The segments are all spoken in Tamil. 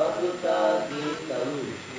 facultade da luz.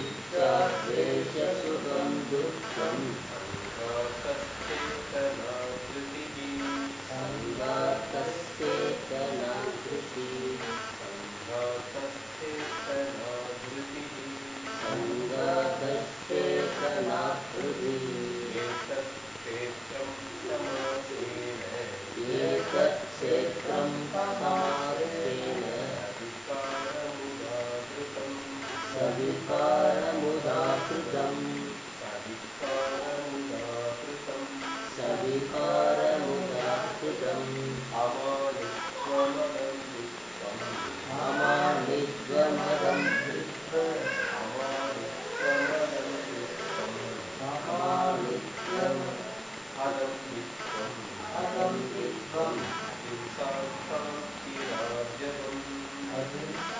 इच्छाद्वेषसुखं दुःखम्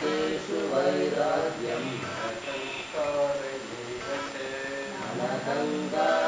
तेषु वैराग्यं च गङ्गा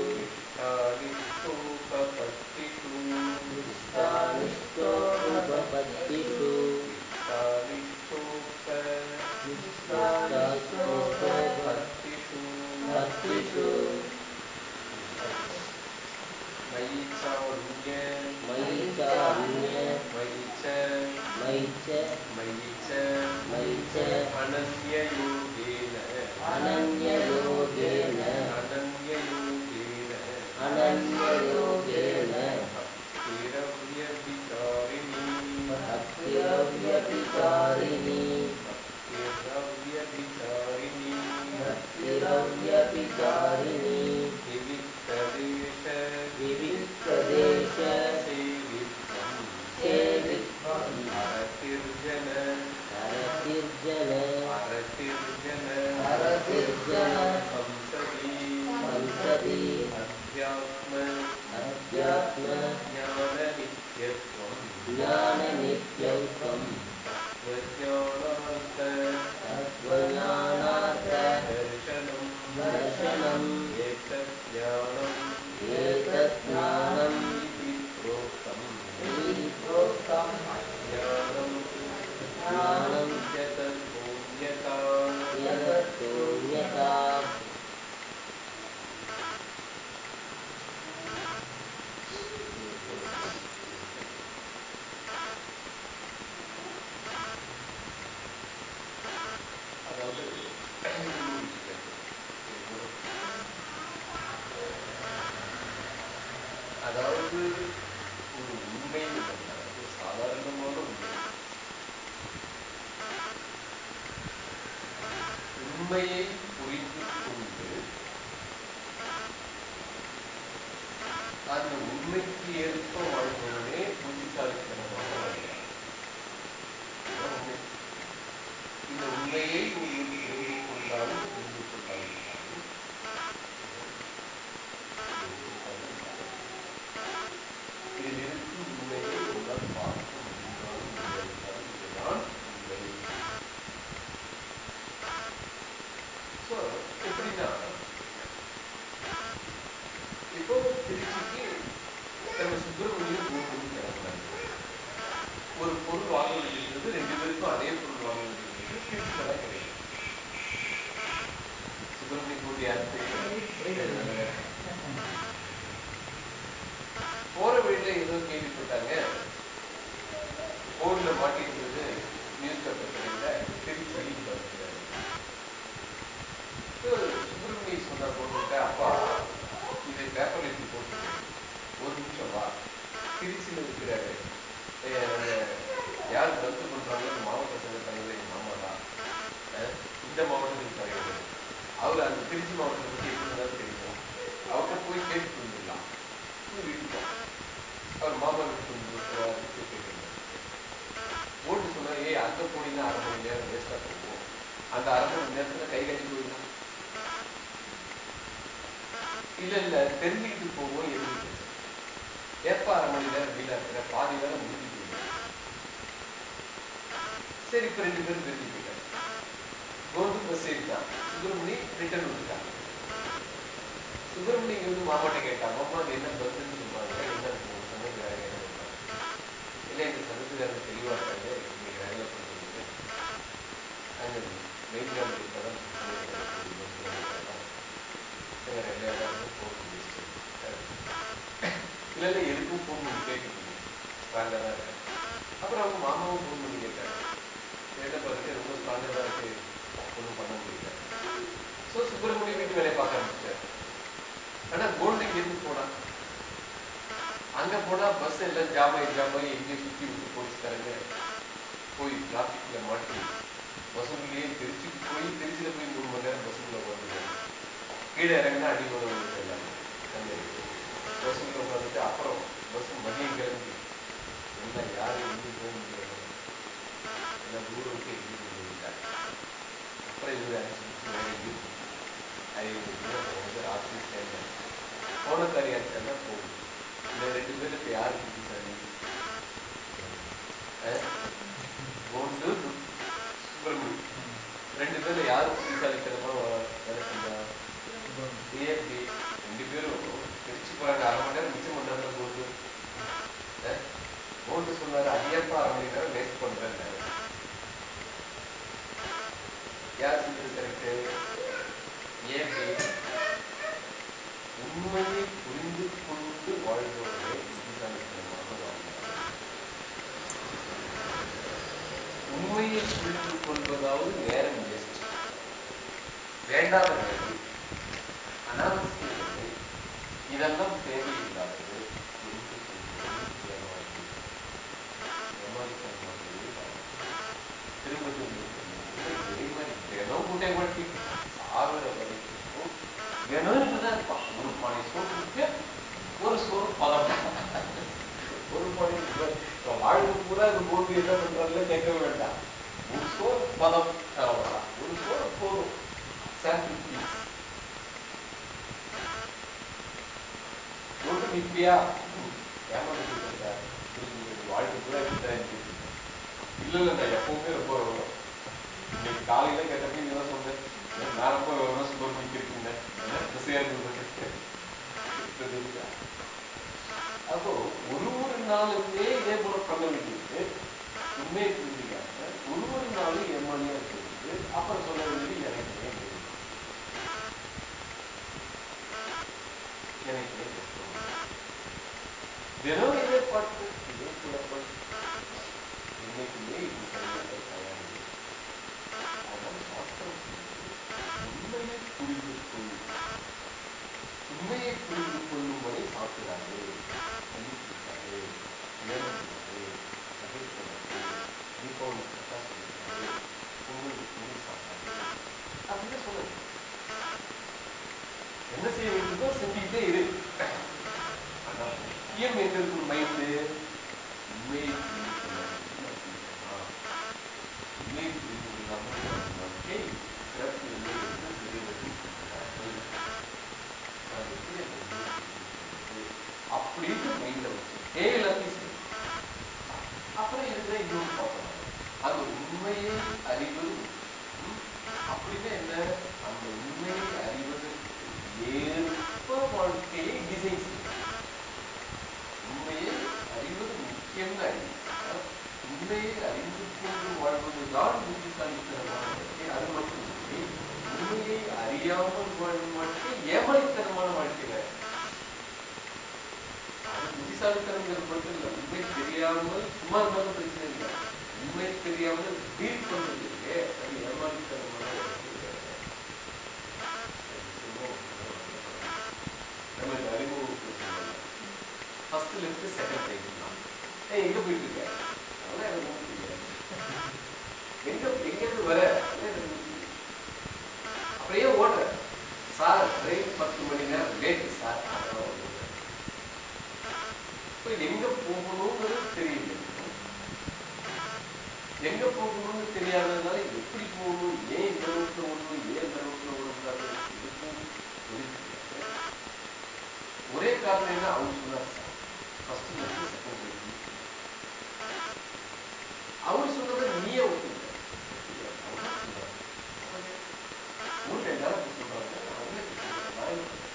இல்லை இல்லை எதுக்கும் ஃபோன் பண்ணி கேட்கணும் ஸ்ட்ராங்காக தான் இருக்கேன் அப்புறம் அவங்க மாமாவும் ஃபோன் பண்ணி கேட்டாங்க. கேட்ட பிறகு ரொம்ப ஸ்ட்ராங்காக தான் இருக்கு. ஒன்றும் பண்ண முடியல. ஸோ சுப்பிரமணிய வீட்டு வேலையை பார்க்க ஆரம்பிச்சார். ஆனால் கோல்டு இங்கேருந்து போனான் அங்கே போனால் பஸ் எல்லாம் ஜாம் ஆகி ஜாம் ஆகி எங்கேயும் சுற்றி விட்டு போலீஸ்காரங்க போய் டிராஃபிக்கில் மாட்டி பஸ்ஸுக்குள்ளேயே திருச்சிக்கு போய் திருச்சியில் போய் மூணு மணி நேரம் பஸ்ஸுக்குள்ளே உட்காந்துருக்காங்க கீழே இறங்கினா அடி எல்லாமே எல்லாம் அங்கே அப்புறம் பஸ் மதியம் கிளம்பி எல்லாம் யாரும் எங்கேயும் போக முடியாது எல்லாம் தூரம் விட்டு எங்கேயும் அப்புறம் இவர் அனுப்பிச்சு வேற வந்து ராத்திரி சேர்ந்தேன் போகும் இந்த ரெண்டு பேருக்கு யாருக்கு புத்திசாலி ஒன்று ரெண்டு பேரும் யாரு புத்திசாலித்தனமா வ- வேலை ரெண்டு பேரும் திருச்சி அரை மணி நேரம் மிச்சம் பண்றாங்க போது போட்டு. சொன்னாரு ஐயப்பா அரை மணி நேரம் வேஸ்ட் பண்றேன் யார் செஞ்சது கரெக்டு ஏன் உண்மையை புரிந்து கொண்டு வாழ்பவர்களே உண்மையை புரிந்து கொள்வதாவது நேரம் வேஸ்ட் வேண்டாத வேலை வேலை இதெல்லாம் தேவையில்லாதது என்று சொல்வது ஏமாற்று. ஏமாற்றமாகவே வாழ்க்கை. திரும்ப திரும்ப திரும்ப இதே மாதிரி தினம் கூட்டை மாட்டி சாகுற வரைக்கும் தினம் தான் இருப்பான் ஒரு பானை சோற்றுக்கு ஒரு சோறு பதம் ஒரு பானை சோறு. இப்ப வாழ்வு பூரா இந்த பூமி என்ன பண்றாங்க கேட்க வேண்டாம் ஒரு சோறு பதம் அவ்வளவுதான் ஒரு சோறு போதும் சாம்பிள் பீஸ் ஒன்று நிற்பியா ஏமாந்துட்டு சார் வாழ்க்கை கூட இப்படிதான் இருக்கு. இல்ல நான் எப்பவுமே ரொம்ப விவரம் இன்னைக்கு காலையில கேட்டப்ப நீ தான் சொன்னேன். ஏன் நான் ரொம்ப விவரம் சுத்தம் பண்ணிக்கிட்டு அப்போ ஒரு ஒரு நாளுமே இதே போல பண்ண வேண்டியது உண்மையை புரிஞ்சுக்காம ஒரு ஒரு நாளும் ஏமாளியா இருக்கிறது அப்புறம் சொல்ல வேண்டியது எனக்கு. ஏன் எனக்கு தினம் இதே பாட்டு இதே குழப்பம் இன்னைக்குமே இது சரியாக தயாரில்லை ஆனால் சாஸ்திரம் உண்மையை புரிந்து கொள் உண்மையை புரிந்து கொள்ளும் வரை சாப்பிடாது கண்டிப்பாரு நேர்மையாரு நகைப்படாது தீபாவளி கட்டா சொல்லிட்டாரு பொங்கல் துணி சாப்பிடாது அப்படின்னு சொல்லுங்க என்ன செய்ய வேண்டியதோ செஞ்சுக்கிட்டே இரு ஆனா முக்கியம் எங்க இருக்கும் மைண்டு உண்மையை புரிந்து கொள்ள உண்மையை புரிந்து கொள்ளாமல் வாழ்க்கை சிறப்பு இல்லை அப்படின்னு மைண்ட்ல வச்சு ஏ எல்லாத்தையும் சரி அப்புறம் இருக்கிற இன்னொன்று பார்க்கணும் அந்த உண்மையை அறிவது ம், அப்படின்னா என்ன அந்த உண்மையை அறிவது ஏற்ப வாழ்க்கையை டிசைன் செய்யும் உண்மையை அறிவது முக்கியம்னு அறிவு உண்மையை அறிந்து கொண்டு வாழ்வதுதான் புத்திசாலித்தனமான வாழ்க்கை அது மட்டும் இல்லை உண்மையை அறியாமல் வாழும் வாழ்க்கை ஏமாளித்தனமான வாழ்க்கை வேற. அது புத்திசாலித்தனங்கிறது மட்டும் இல்லை உண்மை தெரியாமல் சும்மா இருந்தாலும் பிரச்சனை இல்லை உண்மை தெரியாமல் டீல் பண்றது இருக்கே அது ஏமாளித்தனமான வாழ்க்கை வேற. நம்ம இந்த அறிமுகத்துக்கு ஃபர்ஸ்ட் லெஃப்ட் செகண்ட் ரைட் தான் ஏய் எங்க போயிட்டு இருக்க அதெல்லாம் எனக்கு ஒண்ணும் தெரியாது வர? அப்படியே ஓடுற சார் ட்ரெயின் பத்து மணி நேரம் லேட்டு சார். ஸோ எங்க போகணுங்கிறது தெரியல. எங்க போகணும்னு தெரியாததுனால எப்படி போகணும் ஏன் இந்த ரூட்ல ஓடணும் ஏன் இந்த ரூட்ல ஓடக்கூடாது ஒரே காரணம் என்ன? அவங்க சொன்னார் sir first left second right அவர் சொன்னதை நீயே ஒத்துக்க ஊர்ல எல்லாரும் அப்படி சொல்றாங்க அவங்களே சொல்றாங்க. நான் என்ன பண்றது?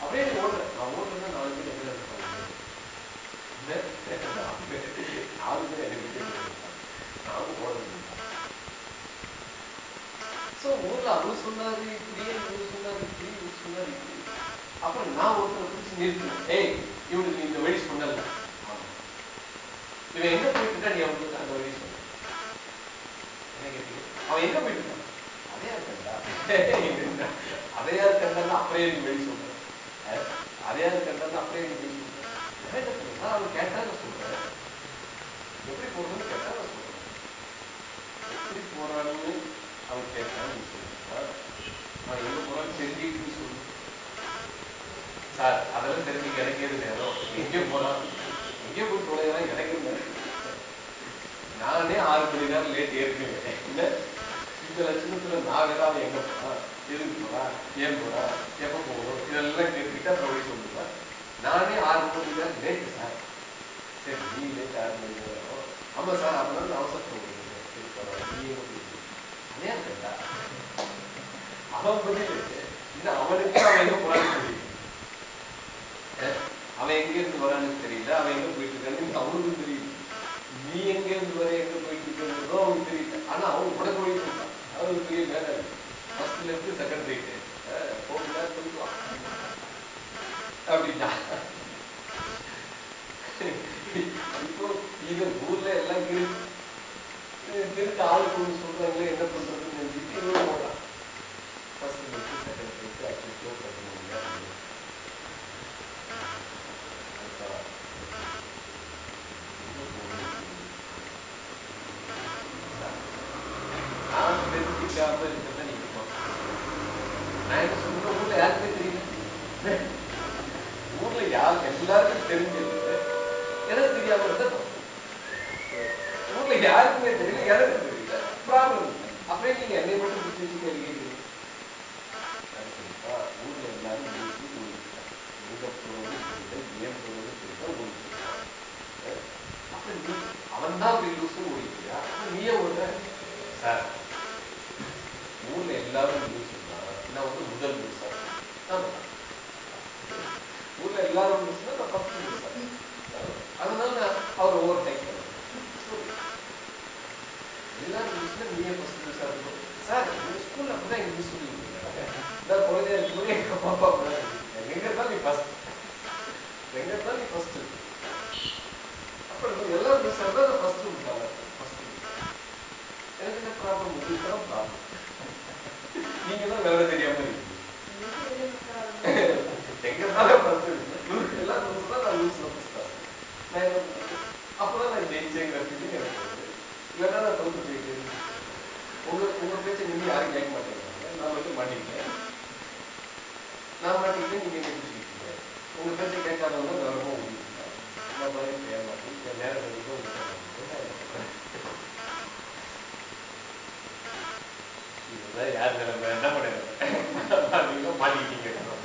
அப்படியே நீ ஓடுற நான் ஓடுறேன்னா நாலு பேர் எதிர இருப்பாங்க என்ன? நாலு பேர் நாலு பேர் எனக்கு தெரியும் நானும் ஓடுறது ஸோ ஊர்ல அவர் சொன்னாரு இப்படியே இவர் சொன்னாரு இப்படி இவர் சொன்னாரு. இப்படி அப்புறம் நான் ஒருத்தரை பிடிச்சி நிறுத்தினேன். ஏய் இவனுக்கு நீ இந்த வழி சொன்னல இவன் எங்க போயிட்டு நீ அவனுக்கு அந்த வழி சொன்ன அவன் எங்க போயிட்டு அதையார் கண்டா அதையா இருக்கா அப்படியே நீ வழி சொல்ற? அதையா அப்படியே நீ வழி சொல்ற? நான் அவன் கேட்டாங்க சொல்றேன். எப்படி போறதுன்னு கேட்டா நான் சொல்றேன். எப்படி போறான்னு அவர் கேட்டா நீ நான் எங்கே போனாலும் செஞ்சுக்கிட்டு சொல்லு. சார் அதெல்லாம் தெரிஞ்சு கிடைக்கிறது நேரம். எங்கே போறான் எங்கே போய் போனால் எனக்கு நானே ஆறு மணி நேரம் லேட் ஏற்கனவே இல்ல இந்த லட்சணத்தில் நான் ஏதாவது எங்கே போனால் எதுக்கு போனா ஏன் போனா எப்போ போகணும் இதெல்லாம் கேட்டுக்கிட்டா போய் சொல்லுவேன் நானே ஆறு மணி நேரம் லேட்டு சார். சரி நீ லேட் ஆறு மணி நேரம். ஆமாம் சார் அதனால அவசரத்தை சரி பரவாயில்ல நீ கேட்டா அவன் இன்னும் அவனுக்கு அவன் எங்க போறான்னு தெரியும் அவன் எங்க இருந்து வரான்னு தெரியல. அவன் எங்க போயிட்டு இருக்கான்னு அவனுக்கும் தெரியும் நீ எங்க இருந்து வர எங்க போயிட்டு இருக்கிறதோ அவனுக்கு தெரியல. ஆனா அவன் உடனே போயிட்டு இருக்கான். அவனுக்கு பெரிய மேல ஃபர்ஸ்ட் செகண்ட் ரைட்டு சொல்லுவான் அப்படின்னா இப்போ இது ஊர்ல எல்லாம் திருட்டு ஆளுக்கு சொல்றாங்களே என்ன பண்றதுன்னு நினைச்சிட்டு போறான் ஃபர்ஸ்ட் செகண்ட் அச்சோ நான் தெரிஞ்சுக்காம இருக்கிறத நீங்க நான் என்ன ஊர்ல யாருக்குமே தெரியல. ஊர்ல யார் எல்லாருக்கும் தெரிஞ்சிருக்கு எனக்கு தெரியாம இருந்தா ஊர்ல யாருக்குமே தெரியல. எனக்கு ப்ராப்ளம் அப்படியே நீங்க என்னை மட்டும் பிடிச்சி வச்சு கேள்வி ஊர்ல எல்லாரும் அவன் தான் அப்படி லூசு நீயே ஓடுற சார் ஊர்ல எல்லாரும் நியூஸ் நான் வந்து முதல் நியூஸ் ஊர்ல எல்லாரும் நான் ஃபர்ஸ்ட் நியூஸ் அதனால நான் அவர் ஓவர் டைப் எல்லாரும் நியூஸ்ல நீயே ஃபர்ஸ்ட் நியூஸ் இருக்கும் சார் உங்க ஸ்கூல்ல அப்படிதான் எங்க நியூஸ் சொல்லி இந்த குழந்தைய இருக்கும்போது பாப்பா எங்க நீ ஃபஸ்ட் எங்க தான் நீ ஃபர்ஸ்ட் அப்புறம் எல்லாரும் நியூஸ் நான் ஃபர்ஸ்ட் ஃபர்ஸ்ட் எனக்கு என்ன ப்ராப்ளம் உங்களுக்கு தான் ப்ராப்ளம் நீங்க தான் வேலை தெரியாம இருக்கீங்க எங்க இருந்தாலும் ஃபர்ஸ்ட் இவருக்கு நியூஸ் தான் நான் நியூஸ்ல ஃபர்ஸ்ட் நான் என்ன தான் நான் ஜெயிச்சேங்கிற ஃபீலிங் எனக்கு இல்லைன்னா நான் போயிட்டு உங்க உங்க பேச்சை நீங்க யாரும் கேட்க மாட்டேங்கிறாங்க நான் மட்டும் மாட்டிக்கிட்டேன் நான் மாட்டிக்கிட்டேன் நீங்க என்ன பிடிச்சிக்கிட்டீங்க உங்க பேச்சை கேட்காதவங்க கௌரவம் ஓடிக்கிட்டேன் நான் செய்ய மாட்டேன் நேரம் வரைக்கும் இதுதான் யார் நிலைமை என்ன பண்ணுறது மாட்டிக்கிட்டீங்க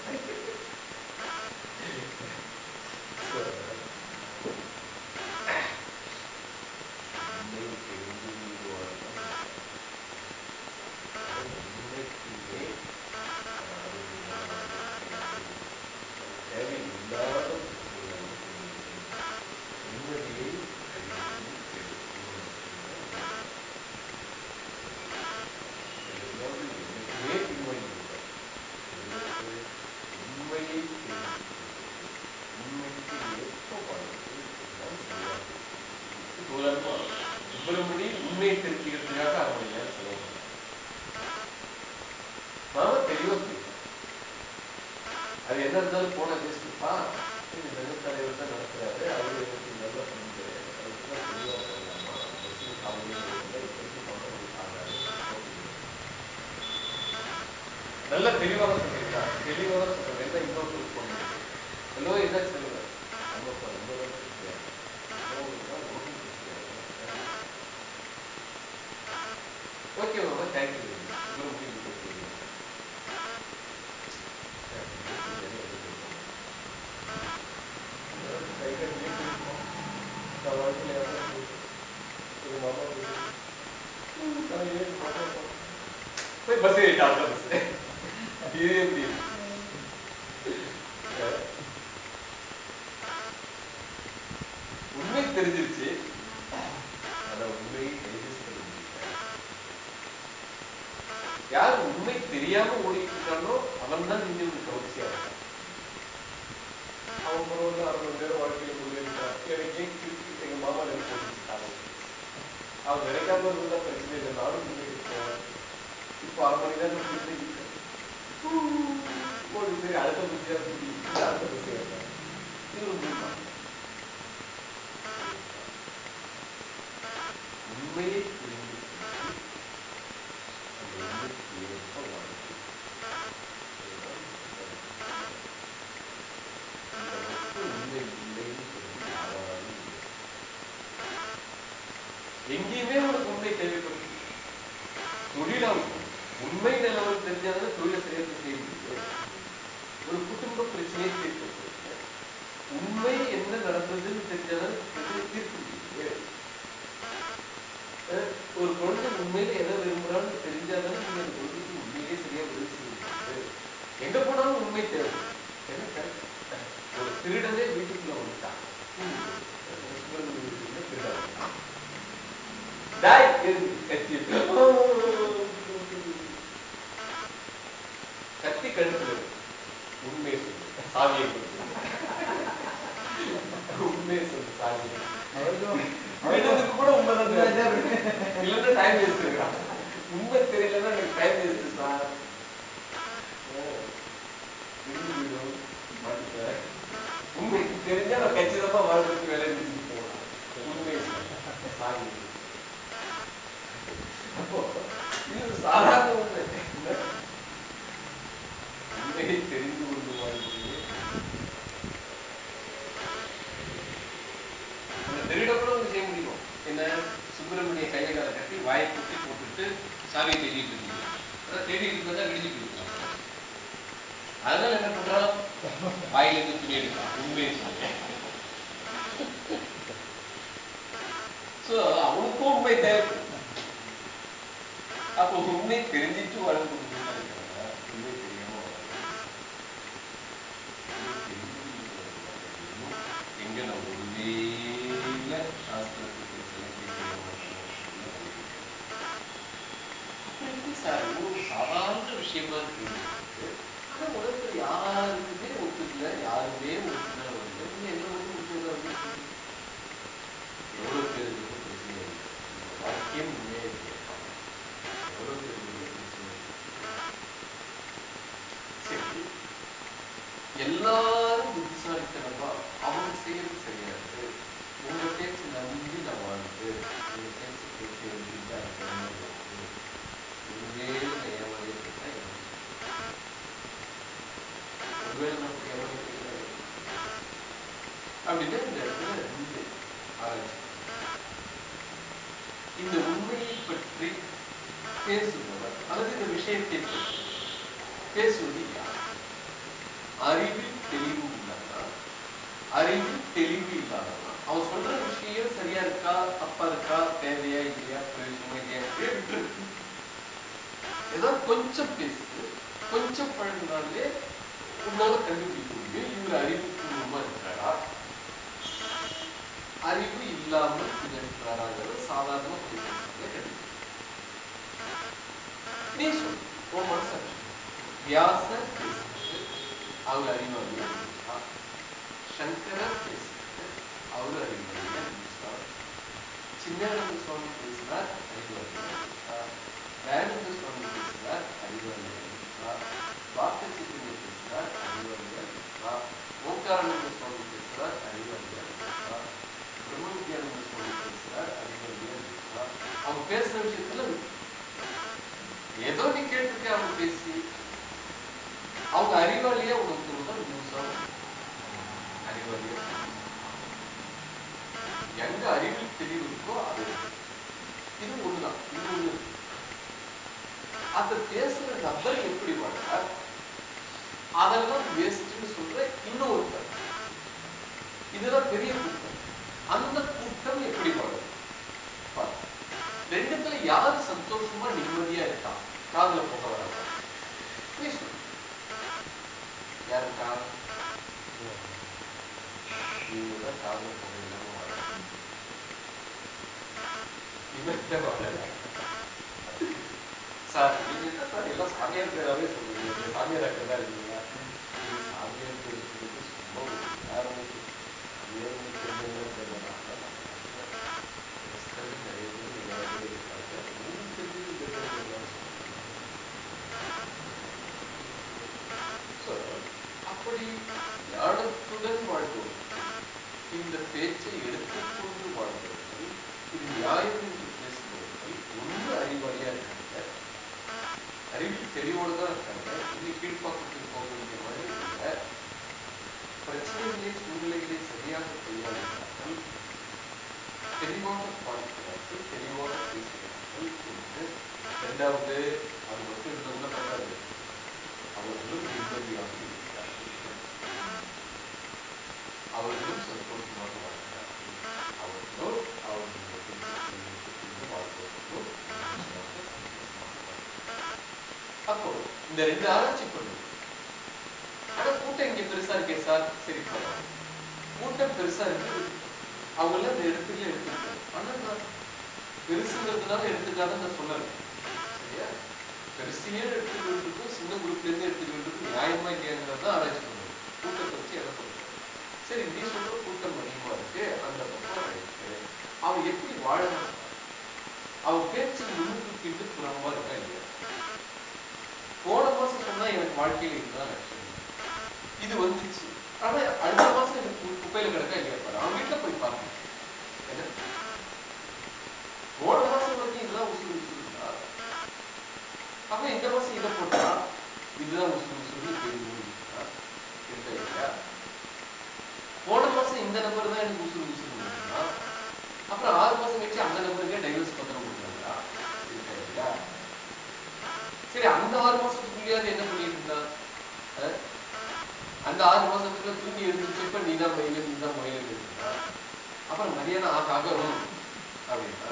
நாங்கள் என்ன பண்ணுறோம் வாயிலிருந்து துணி எடுக்கிறோம் உண்மையை சொல்லுவேன் அவனுக்கும் உண்மை தேவை. அப்போ உண்மை தெரிஞ்சிட்டு வளர்ந்து சார் ஒரு சாதாரண விஷயமா இருக்கு. யாருக்குமே ஒத்துக்கல. யாருமே ஒத்துக்கல. என்ன வந்து ஒத்துக்கல எவ்வளோ பேருக்கு பிரச்சனை எல்லாரும் புத்திசாலித்தனமா அவங்க செய்யறது சரியா இருக்கு உங்க பேச்சு நம்பி நான் வாழ்ந்து உங்க பேச்சு பேசி வேண்டியதா இந்த உண்மையை பற்றி பேசுபவர் அல்லது இந்த விஷயத்தை பற்றி பேசுவது அறிவு அறிவில் தெளிவு உள்ளதா அறிவில் தெளிவு இல்லாததா அவன் சொல்ற விஷயம் சரியா இருக்கா தப்பா இருக்கா தேவையா இல்லையா பிரயோஜனமா இல்லையா விட்டுருக்கு ஏதோ கொஞ்சம் பேசுது கொஞ்சம் பழகினாலே உன்னால கண்டுபிடிக்க முடியும். இவர் அறிவு silahlı dinamik kararları sağlanmak üzere. Mesut, o masaj, Vyasa kesmişti, Avlarino'yu, Shankara kesmişti, Avlarino'yu, Çinler'in son kesiler, Avlarino'yu, Verme'nin son kesiler, Avlarino'yu, Bahçesi'nin kesiler, Avlarino'yu, Volkan'ın பேசுற விஷயத்துல ஏதோ நீ கேட்டிருக்க அவங்க பேசி. அவங்க அறிவாளியா உனக்கு முதல் நியூஸா அறிவாளியா. எங்க அறிவில் தெளிவு இருக்கோ அது. இது ஒண்ணுதான். இது ஒண்ணு. அந்த பேசுற நபர் எப்படி வர்றார் அதெல்லாம் வேஸ்ட்னு சொல்ற இன்னொரு இதுதான் பெரிய கூட்டம். அந்த கூட்டம் எப்படி வளரும் ரெண்டுத்துல யார் சந்தோஷமா நிம்மதியா இருக்கா? காதுல போக வராங்க பேசணும் யாருக்கா? இவங்க தான் காதுல போக இல்லாம வராங்க. இவர்கிட்ட வாழல சார் நீங்க சார் எல்லாம் சாமியார் பேராவே சொல்றீங்க. சாமியார் தான் இருக்கீங்க நீங்க சாமியார் பேர் சொல்லிட்டு சும்மா ஒரு யாரும் சாமியார் தெரிஞ்சவங்க தெரியல நிறைய பேர் எல்லாருமே இருக்காங்க உங்களுக்கு தெரிஞ்சது தெரிஞ்சவங்க So, அப்படி ஞானத்துடன் வாழ்வோம் இந்த பேச்சை எடுத்துக்கொண்டு வாழ்பவர்கள் இது நியாயம் என்று பேசுபவர்கள் ஒன்று அறிவாளியா இருக்காங்க அறிவில் தெளிவோடு தான் இருக்காங்க இன்னும் கீழ்ப்பாக்கத்துக்கு போக வேண்டிய மாதிரி இல்லை பிரச்சனைகளை சூழ்நிலைகளை சரியாக கையாளுகிறார்கள் தெளிவாக பார்க்கிறார்கள் தெளிவாக பேசுகிறார்கள் என்று இரண்டாவது அது மட்டும் இருந்தவங்க பத்தாது அவர்களும் நிம்மதியாக இருக்கிறார்கள் அவர்களும் சந்தோஷமாக வாழ்கிறார்கள் அவர்களும் அவர்களுடைய வாழ்வதற்கும் வாழ்வதற்கும் அப்போ இந்த ரெண்டு ஆராய்ச்சி பண்ணும் ஆனா கூட்டம் இங்க பெருசா இருக்கே சார். சரி. கூட்டம் பெருசா இருக்கு. அவங்கள எல்லாம் இந்த இடத்துல ஆனா நான் பெருசுங்கிறதுனால எடுத்துக்காத நான் சொல்லல. சரியா? பெருசையே எடுத்துக்கிட்டு சின்ன குரூப்ல இருந்து எடுத்துக்கிட்டு நியாயமா இல்லையாங்கிறத ஆராய்ச்சி பண்ணுவோம் கூட்டத்தை வச்சு எதை சொல்றோம் சரி நீ சொல்ற கூட்டம் அதிகமா இருக்கு. அந்த பக்கம் இருக்கு. அவன் எப்படி வாழணும்? அவன் பேச்சு முன்னுக்கு கிட்டு புறமா இருக்கா இல்லையா? போன மாசம் சொன்னா எனக்கு வாழ்க்கையில இதுதான் இது வந்துச்சு. ஆனா அடுத்த மாசம் எனக்கு குப்பையில கிடக்கா இல்லையா? பாரு வீட்டுல போய் பாருங்க போன மாசம் வந்து இதுதான் உசுறு உசுறுனா அப்ப இந்த மாசம் இதை போட்டா இதுதான் உசுறு உசுறுன்னு தெரிஞ்சு இல்லையா? போன மாசம் இந்த நம்பர் தான் எனக்கு உசுறு உசுறுனா அப்புறம் ஆறு மாசம் கழிச்சு அந்த நம்பருக்கே டைவர்ஸ் பத்திரம் கொடுக்குறாங்களா? இருக்கா இல்லையா? சரி அந்த ஆறு மாசத்துக்குள்ளேயாவது என்ன பண்ணிட்டு இருந்தா? அஹ்? அந்த ஆறு மாசத்துக்குள்ள தூங்கி எழுந்திருச்சப்ப நீ தான் மயில நீ தான் மயில இருந்தா அப்புறம் மதியானம் ஆக ஆகணும் அப்படின்னா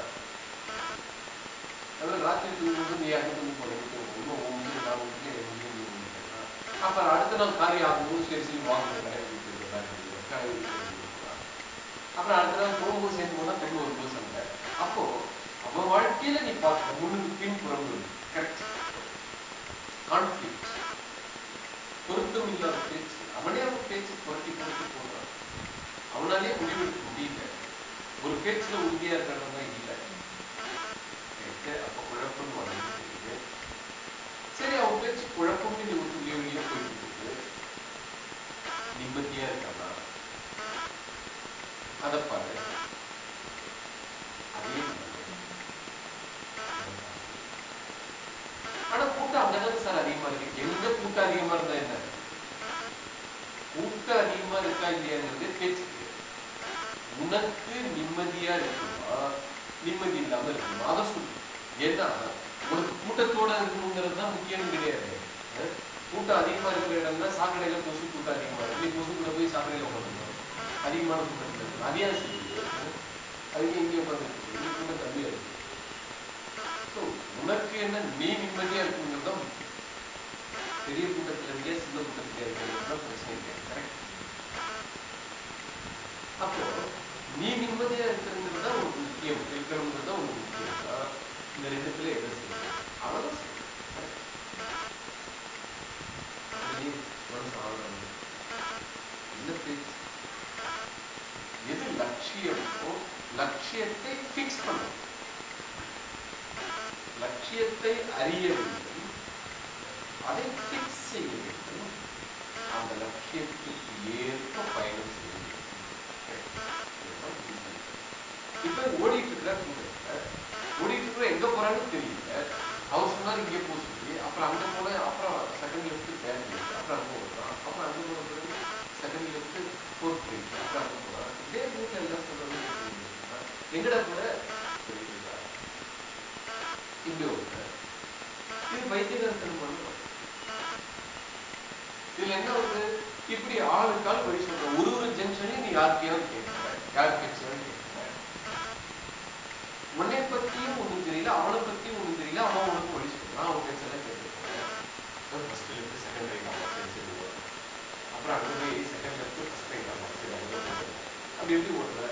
அப்புறம் ராத்திரி தூங்கும்போது நீ அங்கே அப்புறம் அடுத்த நாள் காரியம் ஆகும்போது சரி சரி வாங்க அப்புறம் அடுத்த நாள் போகும்போது சேர்ந்து போனா பெண் வரும்போது சண்டை. அப்போ அவ வாழ்க்கையில நீ பார்க்க முன்னுக்கு பின் புறம்பு கரெக்ட் கான்ஃபிளிக் பொருத்தம் இல்லாத பேச்சு. அவனே அவன் பேச்சு புரட்டி புரட்டி போடுறான். அவனாலே முடிவெடுக்க முடியல. ஒரு பேச்சுல உறுதியா இருக்கிறவங்க இல்லை. அப்ப குழப்பம் வளர்ந்து சரி அவன் பேச்சு குழப்பம் நீ ஒரு துளிய வழியா போயிட்டு இருக்கு நிம்மதியா இருக்கானா? அதை பாரு கூட்டம் அதிகமா இருக்கா இல்லையாங்கிறது பேச்சு உனக்கு நிம்மதியா இருக்குமா? நிம்மதி இல்லாம இருக்குமா? அதை சொல்லு. ஏன்னா உனக்கு கூட்டத்தோட இருக்கணுங்கிறது தான் முக்கியம் கிடையாது. கூட்டம் அதிகமா இருக்கிற இடம்னா சாக்கடையில கொசு கூட்டம் அதிகமா இருக்கு. நீ கொசு கூட போய் சாக்கடையில உட்காந்துக்கணும் அதிகமான கூட்டம் இருக்கு. அதையா செய்யுது அதுக்கு இங்கே உட்காந்து கூட்டம் கம்மியா இருக்கு. உனக்கு என்ன நீ நிம்மதியா இருக்குங்கிறது தான் பெரிய கூட்டத்துல இருக்க சின்ன கூட்டத்தில் இருக்கிறது தான் பிரச்சனை இல்லை கரெக்ட் அப்போ நீ நிம்மதியா இருக்கிறது தான் உனக்கு முக்கியம். இருக்கணுங்கிறது தான் உனக்கு முக்கியம் இந்த ரெண்டுத்துல எதை செய்யணும் அவ்வளவுதான் மனசு ஆழம். என்ன பேச்சு எது லட்சியமோ? லட்சியத்தை ஃபிக்ஸ் பண்ணும் லட்சியத்தை அறிய வேண்டும். அதை ஃபிக்ஸ் போனாலும் தெரியல. அவர் சொன்னார் இங்கே போ அப்புறம் அங்க போன அப்புறம் செகண்ட் லெஃப்ட் பேன் அப்புறம் அங்கே ஓடுறான் அப்புறம் அங்கே போன செகண்ட் லெஃப்ட் ஃபோர்த் போயிருக்கு அப்புறம் அங்கே போகிறான் இதே ரூட்டில் எல்லாம் சொல்கிறது எங்கடா கூட இங்கே ஓடுறேன் இது வைத்தியநாதன் பண்ணுறோம் இதுல என்ன வருது இப்படி ஆளுக்கால் வழி சொல்கிறோம் ஒரு ஒரு ஜங்ஷனையும் நீ யார்கிட்டயாவது கேட்குற. யார் பேசுறான்னு கேட்குற. உன்னை பற்றியும் தெரியல அவனை பத்தி உனக்கு தெரியல அவன் உனக்கு படிச்சு கொடுக்குறான் அவன் பேச்சு எல்லாம் கேட்டுருக்கான் ஃபர்ஸ்ட்லேருந்து செகண்ட் ரைட் அப்புறம் அங்கே போய் செகண்ட் லெஃப்ட் ஃபர்ஸ்ட் ரைட் அப்படி எப்படி ஓட்டுற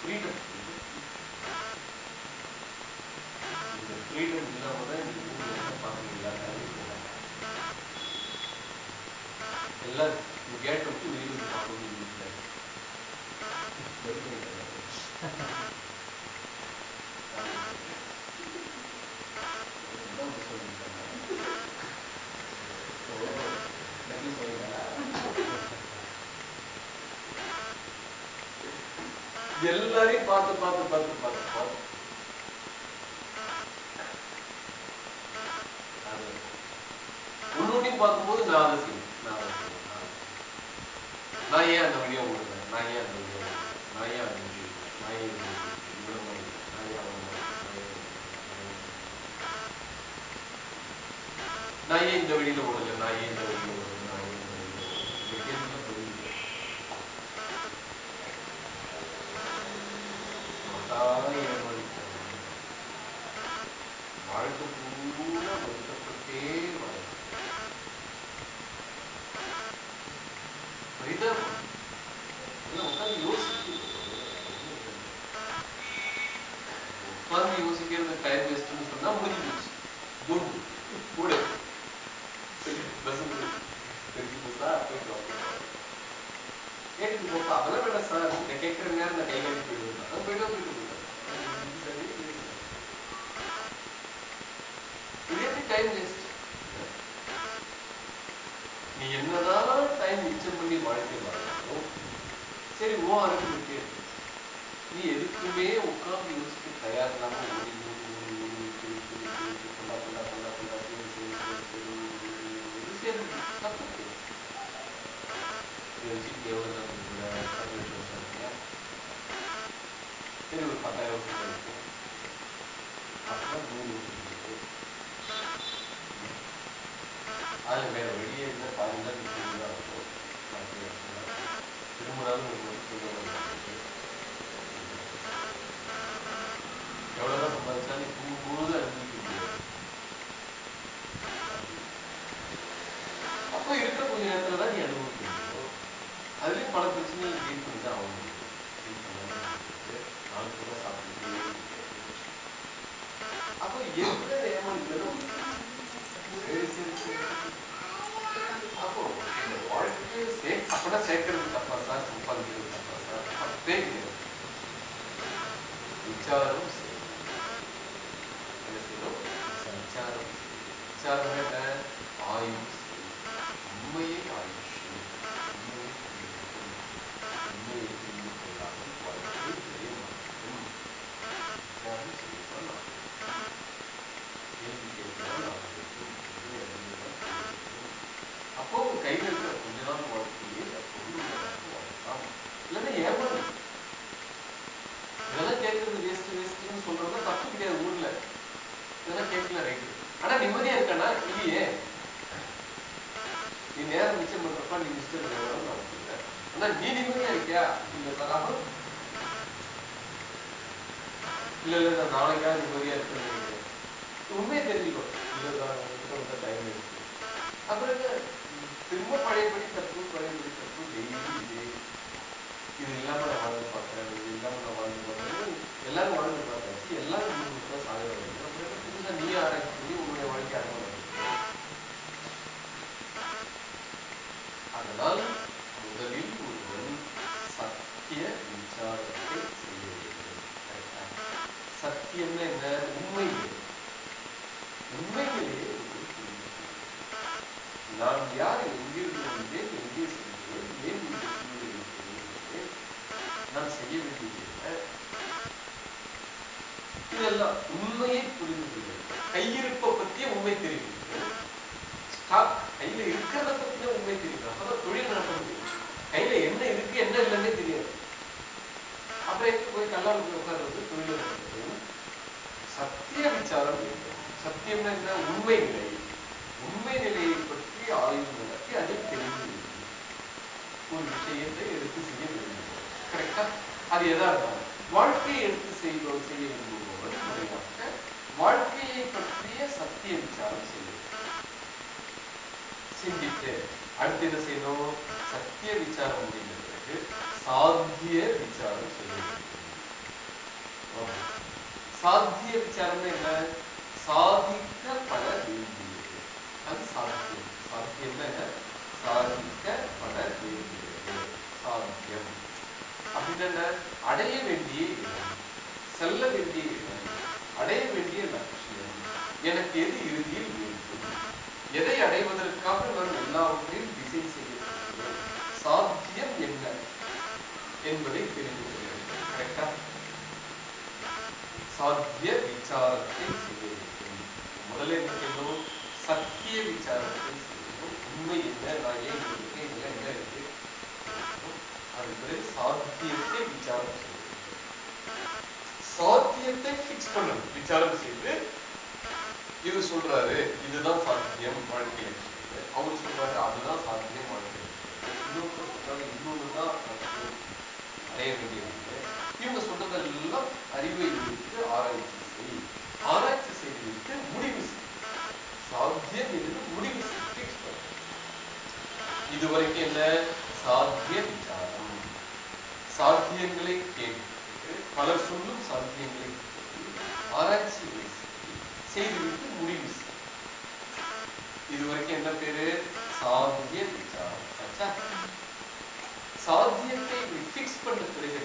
ஃப்ரீடம் இந்த ஃப்ரீடம் இல்லாமல் தான் நீங்கள் பார்க்குறீங்களா எல்லாருக்கும் எல்லாரையும் பார்த்து பார்த்து பார்த்து பார்த்து பார்த்து. அது பார்க்கும்போது நான் அதை செய்வேன். நான் அதை செய்வேன். நான் ஏன் அந்த வழியா ஓடுவேன்? நான் ஏன் அந்த வழியா ஓடுறேன் நான் ஏன் அந்த நான் ஏன் இந்த வழியா ஓடுறேன்? இவ்வளவு நான் ஏன் நான் ஏன் இந்த வழியில ஓடல நான் ஏன் இந்த வழியில ஓடல நான் ஏன் இந்த வழியில ஓடல இந்த கேள்விலாம் பதில் இல்லை. மகத்தான ஏமாளித்தனம். வாழ்க்கை பூரா வருத்தப்பட்டே வாழ்க்கை. பரிதாபம். எல்லாம் உட்கார்ந்து யோசிக்கணும். உட்கார்ந்து மிச்சம் பண்ணி வாழ்க்கை வாழணும் சரி ஓ அறிவு இருக்கு நீ எதுக்குமே உட்கார்ந்து யோசிக்க தயார் இல்லாம ஓடி ஓடி ஓடி ஓடி கிளி, கிளி, கிளி, கிளி, கொண்டா கொண்டா கொண்டா கொண்டா சரி சரி சரி சரி இது சரி தப்பு இருக்கு. இதை வச்சுட்டு எவ்வளவு தான் கொடுக்குற? பதினெட்டு வருஷம் இருக்குல்ல? சரி ஒரு பத்தாயிரம் வருஷம் இருக்கு அப்புறம் நூறு வருஷம் இருக்கு அதுல வேற வெளியே இல்லை பாதி திரும்பினாலும் ஒரு சம்பாதிச்சாலும் அனுபவிக்க முடியாது அப்போ இருக்கிற கொஞ்ச நேரத்துல தான் நீ அனுபவிக்க முடியும் அதுலயும் பல பிரச்சனைகள் டீல் பண்ணி தான் அப்போ எந்த ஏமாளிகளும் சரி சரி சரி அப்போ இந்த வாழ்க்கையை சே அப்பதான் சேர்க்கறது தப்பா சார் சம்பாதிக்கிறது தப்பா சார் தப்பே கிடையாது விசாரம் செய்யணும். என்ன செய்யணும் விசாரம் விசாரம் என்ன ஆயுள் உண்மையை ஆயுஷ் உண்மையை புரிந்து உண்மையை புரிந்து கொள்ளாமல் வாழ்க்கை தெரிய மாட்டேன் விசாரம் செய்யத்தான் நாம் கேள்வி கேட்கலாம் நாம் கேட்கும் கேள்வி அறிந்துதான் கேட்கணும். அப்போ உங்க கையில் இருக்கிற கொஞ்ச நாள் வாழ்க்கையை பொருள் வாழலாம் இல்லைன்னா ஏமாறு இதெல்லாம் கேட்கறது வேஸ்ட் வேஸ்ட்னு சொல்றது தப்பு கிடையாது ஊர்ல இதெல்லாம் கேட்கல ரைட்டு ஆனா நிம்மதியா இருக்கானா இல்லையே நீ நேரம் மிச்சம் பண்றப்ப நீ மிஸ்டர் நான் ஒத்துக்கிறேன். ஆனா நீ நிம்மதியா இருக்கியா இல்ல தராம இல்லை இல்லை நான் நாளைக்காவது நிம்மதியா இருக்கேன்னு உண்மையை தெரிஞ்சுக்கோ. இல்ல டைம் இருக்கு. அப்புறம் திரும்ப பழையபடி தப்பு பழையபடி தப்பு டெய்லி இது. இது இல்லாம நான் வாழ்ந்து பார்க்கிறேன் இது இல்லாம நான் வாழ்ந்து பார்க்கிறேன் எல்லாரும் வாழ்ந்து பார்த்தாச்சு எல்லாரும் மூணு தான் சாக நீ ஆராய்ச்சி பண்ணி உன்னுடைய வாழ்க்கை அனுபவம். அதனால் முதலில் ஒருவன் சத்திய விசாரணை என்னங்க உண்மை உண்மை உண்மையிலே நான் யார் எங்கிருந்து வந்தேன் எங்கே சென்றேன் ஏன் இந்த சூழ்நிலை நான் செய்ய வேண்டியது இதெல்லாம் உண்மையை புரிந்து கொள்ள கையிருப்ப கையிருப்பை பற்றிய உண்மை தெரியும் ஸ்டாக் கையில இருக்கிறத பத்தின உண்மை தெரியும் அப்பதான் தொழில் நடத்த முடியும். கையில என்ன இருக்கு என்ன இல்லைன்னே தெரியாது. அப்புறம் போய் கல்லால் உட்கார்றது தொழில் நடக்கும் சத்திய விசாரம் சத்தியம் சத்தியம்னா என்ன உண்மை நிலை. உண்மை நிலையை பற்றி ஆய்வு நடத்தி அதை தெரிந்து ஒரு விஷயத்தை எடுத்து செய்ய வேண்டும். கரெக்டா அது எதா இருந்தாலும் வாழ்க்கையை எடுத்து செய்வோம் செய்ய விரும்புபவர் முறையாக வாழ்க்கையை பற்றிய சத்திய விசாரம் செய்ய சிந்தித்து அடுத்து என்ன செய்யணும்? சத்திய விசாரம் முடிந்த பிறகு சாத்திய விசாரம் செய்ய வேண்டும் சாத்திய விசாரம் என்ன? சாதிக்கப்பட வேண்டியது. அது சாத்தியம். சாத்தியம் என்ன? சாதிக்கப்பட வேண்டியது. சாத்தியம். அப்படின்னு என்ன? அடைய வேண்டிய இடம். செல்ல வேண்டிய இடம். அடைய வேண்டிய லட்சியம். எனக்கு எது இறுதியில் வேண்டும்? எதை அடைவதற்காக நான் எல்லாவற்றையும் திசை செய்ய சாத்தியம் என்ன? என்பதை தெரிந்து கொள்ள வேண்டும். கரெக்டா சாத்திய விசாரத்தை செய்ய வேண்டும் முதல்ல என்ன செய்யணும் சத்திய விசாரத்தை செய்யணும் உண்மை என்ன நான் ஏன் இங்க இருக்கேன் இதெல்லாம் என்ன இருக்கு அது பிறகு சாத்தியத்தை விசாரம் செய்யணும் சாத்தியத்தை ஃபிக்ஸ் பண்ணணும் விசாரம் செய்து இது சொல்றாரு இதுதான் சாத்தியம் வாழ்க்கையில அவர் சொல்றாரு அதுதான் சாத்தியம் வாழ்க்கையில இன்னொரு சொல்றாரு இன்னொன்று தான் சாத்தியம் அடைய வேண்டியது இவங்க சொல்றதெல்லாம் அறிவை விட்டு ஆராய்ச்சி செய் ஆராய்ச்சி செய்துவிட்டு முடிவு செய் சாத்தியம் என்று முடிவு செய் இதுவரைக்கும் என்ன சாத்திய விசாரம் சாத்தியங்களை கேட்டு பலர் சொல்லும் சாத்தியங்களை ஆராய்ச்சி செய்துவிட்டு முடிவு செய் இதுவரைக்கும் என்ன பேரு சாத்திய விசாரம் சாத்தியத்தை ஃபிக்ஸ் பண்ண பிறகு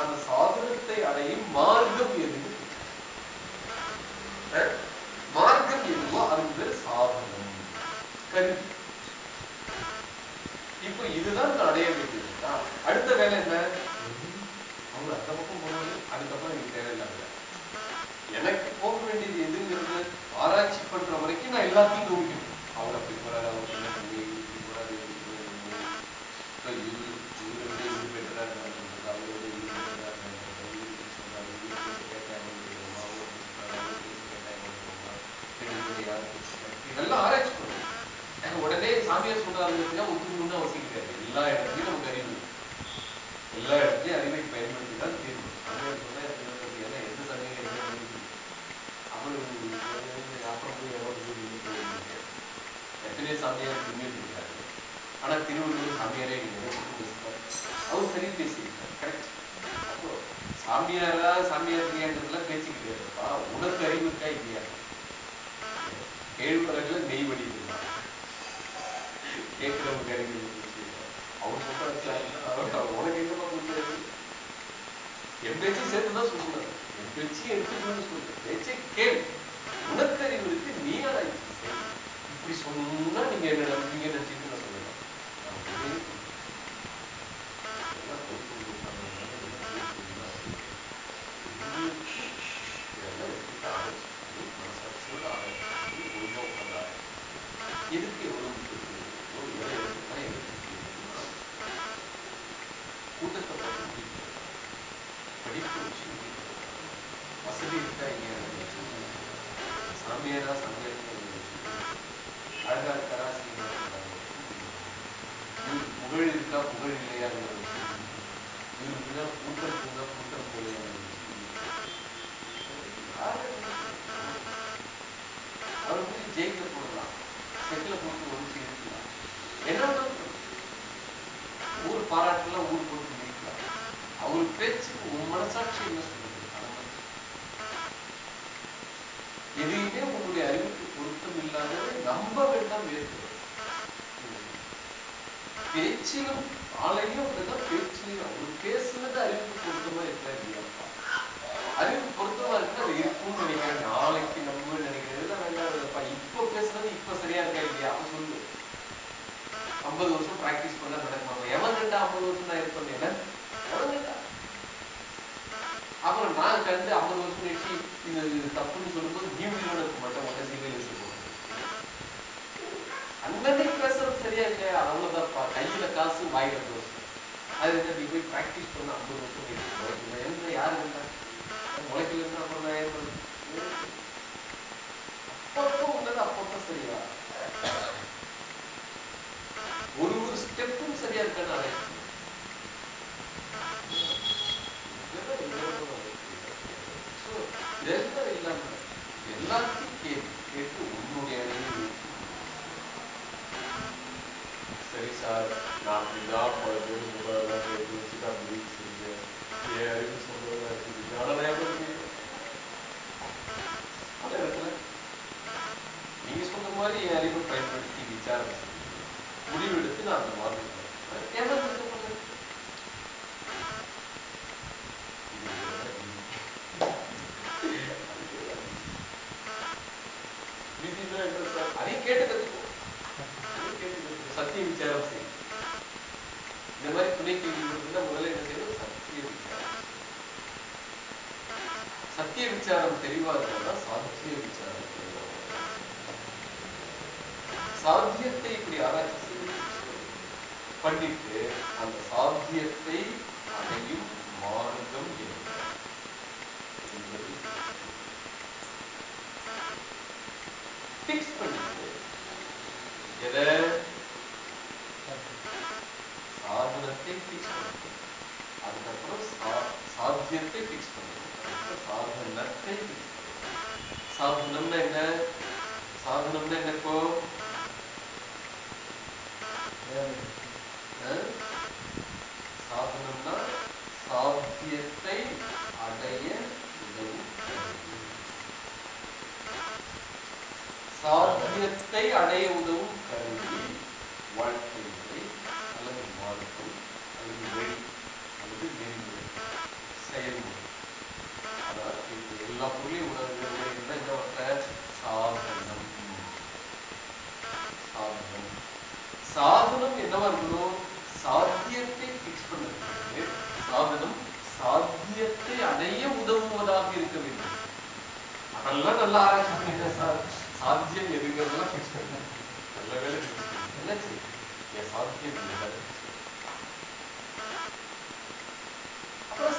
அந்த சாதனத்தை அடையும் மார்க்கம் எதுன்னு மார்க்கம் எதுவோ அது பேர் சாதனம். கருவி இப்போ இதுதான் நான் அடைய வேண்டியது. அடுத்த வேலை என்ன? அவங்க அந்த பக்கம் போனாலும் அதுக்கப்புறம் எனக்கு தேவையில்லாத எனக்கு போக வேண்டியது எதுங்கிறது? ஆராய்ச்சி பண்ற வரைக்கும் நான் எல்லாத்தையும் கவனிக்கணும் அவர் அப்படி போறாரு அவர் என்ன பண்ணி இப்படி போறாரு இப்படி போறாரு இப்போ இவரு இவரு வந்து இவரு பெட்டரா இருந்தாரு அவரு வந்து இவரு பெட்டரா இருந்தாரு இவரு இப்படி சொன்னாரு இவரு பேச கேட்டாங்க அவரு பேச கேட்டாங்க ரெண்டு பேரும் யாரு பேசுறாங்க இதெல்லாம் ஆராய்ச்சி பண்ணணும் உடனே சாமியார் சொல்றாருன்னா ஒத்துக்கணும்னு அவசியம் கிடையாது. எல்லா இடத்துலையும் நமக்கு அறிவு எல்லா இடத்துலையும் அறிவை பயன்படுத்தி தான் தீர்வு. சாமியார் சொன்னா எனக்கு எந்த சமயம் அவரு அப்புறம் போய் எவ்வளவு எத்தனையோ சாமியார் முன்னேறி இருக்காரு ஆனா திருவள்ளுவர் சாமியாரே கிடையாது அவர் சரி பேசியிருக்காரு. கரெக்ட் அப்போ சாமியாரா சாமியார் இல்லையான்றதுலாம் பேச்சு உனக்கு அறிவு இருக்கா இல்லையா? கேழ்வரகுல நெய் கேட்கிறவங்க அறிவு அவர் சொல்றாரு அவர் உனக்கு என்னமா புரியாது என் பேச்சையும் சேர்த்து தான் சொல்லுவாரு என் பேச்சையும் எடுத்துக்கணும்னு சொல்றேன் பேச்சை கேள். உனக்கு இருக்கு நீ ஆராய்ச்சி இப்படி சொன்னா நீங்க என்ன நம்புவீங்க நினைச்சிட்டு நான் சொல்லலாம்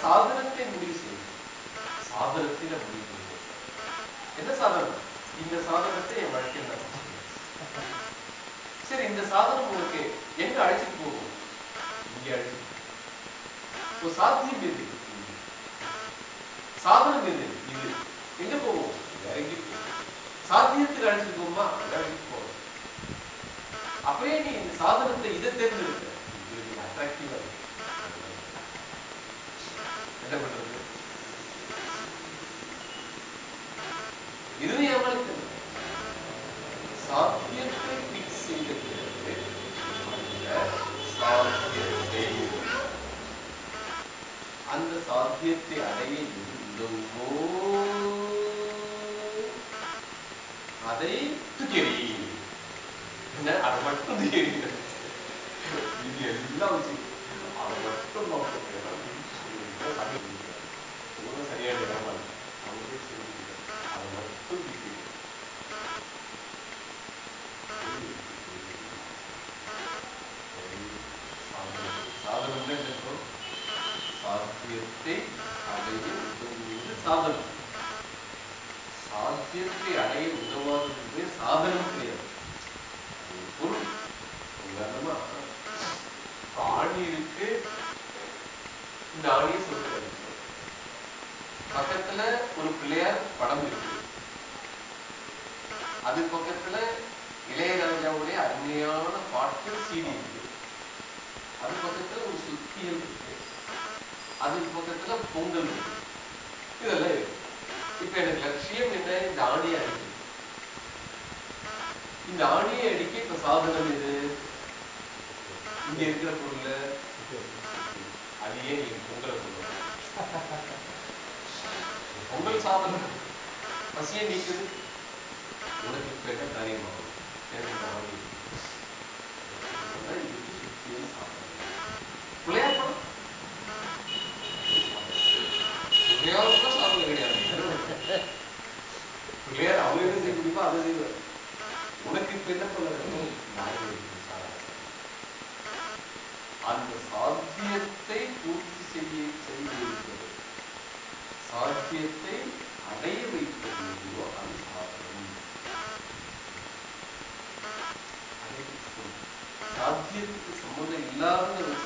சாதனத்தை முடிவு செய்யும் சாதனத்தை முடிவு செய்யும் என்ன சாதனம்? இந்த சாதனத்தை என் வாழ்க்கையில் நான் சரி இந்த சாதனம் உங்களுக்கு எங்க அழைச்சிட்டு போகும்? இங்கே அழைச்சிட்டு இப்போ சாத்தியம் எது? சாதனம் எது? இது. எங்க போகும் இறங்கிட்டு சாத்தியத்தில் போகும். அழைச்சிட்டு போகுமா? இறங்கிட்டு போவோம் போகும். அப்பயே நீ இந்த சாதனத்தை இதை தேர்ந்தெடுக்க. அட்ராக்டிவா இருக்கு. என்ன? பண்றது சாத்தியத்தை பிக்ஸ் செய்த பிறகு அந்த சாத்தியத்தை அந்த சாத்தியத்தை அடைய உதவுமோ அதை தூக்கி என்ன? அதை மட்டும் தூக்கி இது எல்லாம் வச்சு அதை மட்டும் நோக்கம் சரியான இடமா இருக்கு. அவங்களே சொல்லிட்டு அதை மட்டும் தூக்கி எறி. சாதனம் என்ன இருக்கும்? சாத்தியத்தை அடைய உதவுவது சாதனம் சாத்தியத்தை அடைய உதவாதது சாதனம் கிடையாது அது ஒரு பொருள் உதாரணமா ஆணி இருக்கு இந்த ஆணியை சொல்றாரு பக்கத்துல ஒரு பிள்ளையார் படம் இருக்கு. அது பக்கத்துல இளையராஜாவுடைய அருமையான பாட்டு சீடி இருக்கு. அது பக்கத்துல ஒரு சுத்தியல் இருக்கு. அது பக்கத்துல பொங்கல் இருக்கு. இதெல்லாம் இருக்கு. இப்ப எனக்கு லட்சியம் என்ன? இந்த ஆணியை அடிக்க. இந்த ஆணியை அடிக்க இப்ப சாதனம் எது? இங்க இருக்கிற பொருள். அது ஏன் நீங்க பொங்கலை சொல்லுவாங்க பொங்கல் சாதனம். பசியை நீக்குது. உனக்கு பெற்ற என்ன காரியமாகும் கிடையாது. பிள்ளையார் அவங்க என்ன செய்ய முடியுமோ அதை செய்வார். உனக்கு இப்ப என்ன வேண்டும் நான் அந்த சாத்தியத்தை பூர்த்தி செய்ய சாத்தியத்தை அடைய வைப்பது எதுவோ அது சாதனம் அதை சொல்லணும். சாத்தியத்துக்கு சம்மந்தம் இல்லாத வச்சுக்கிட்டு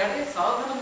Hare Sadhana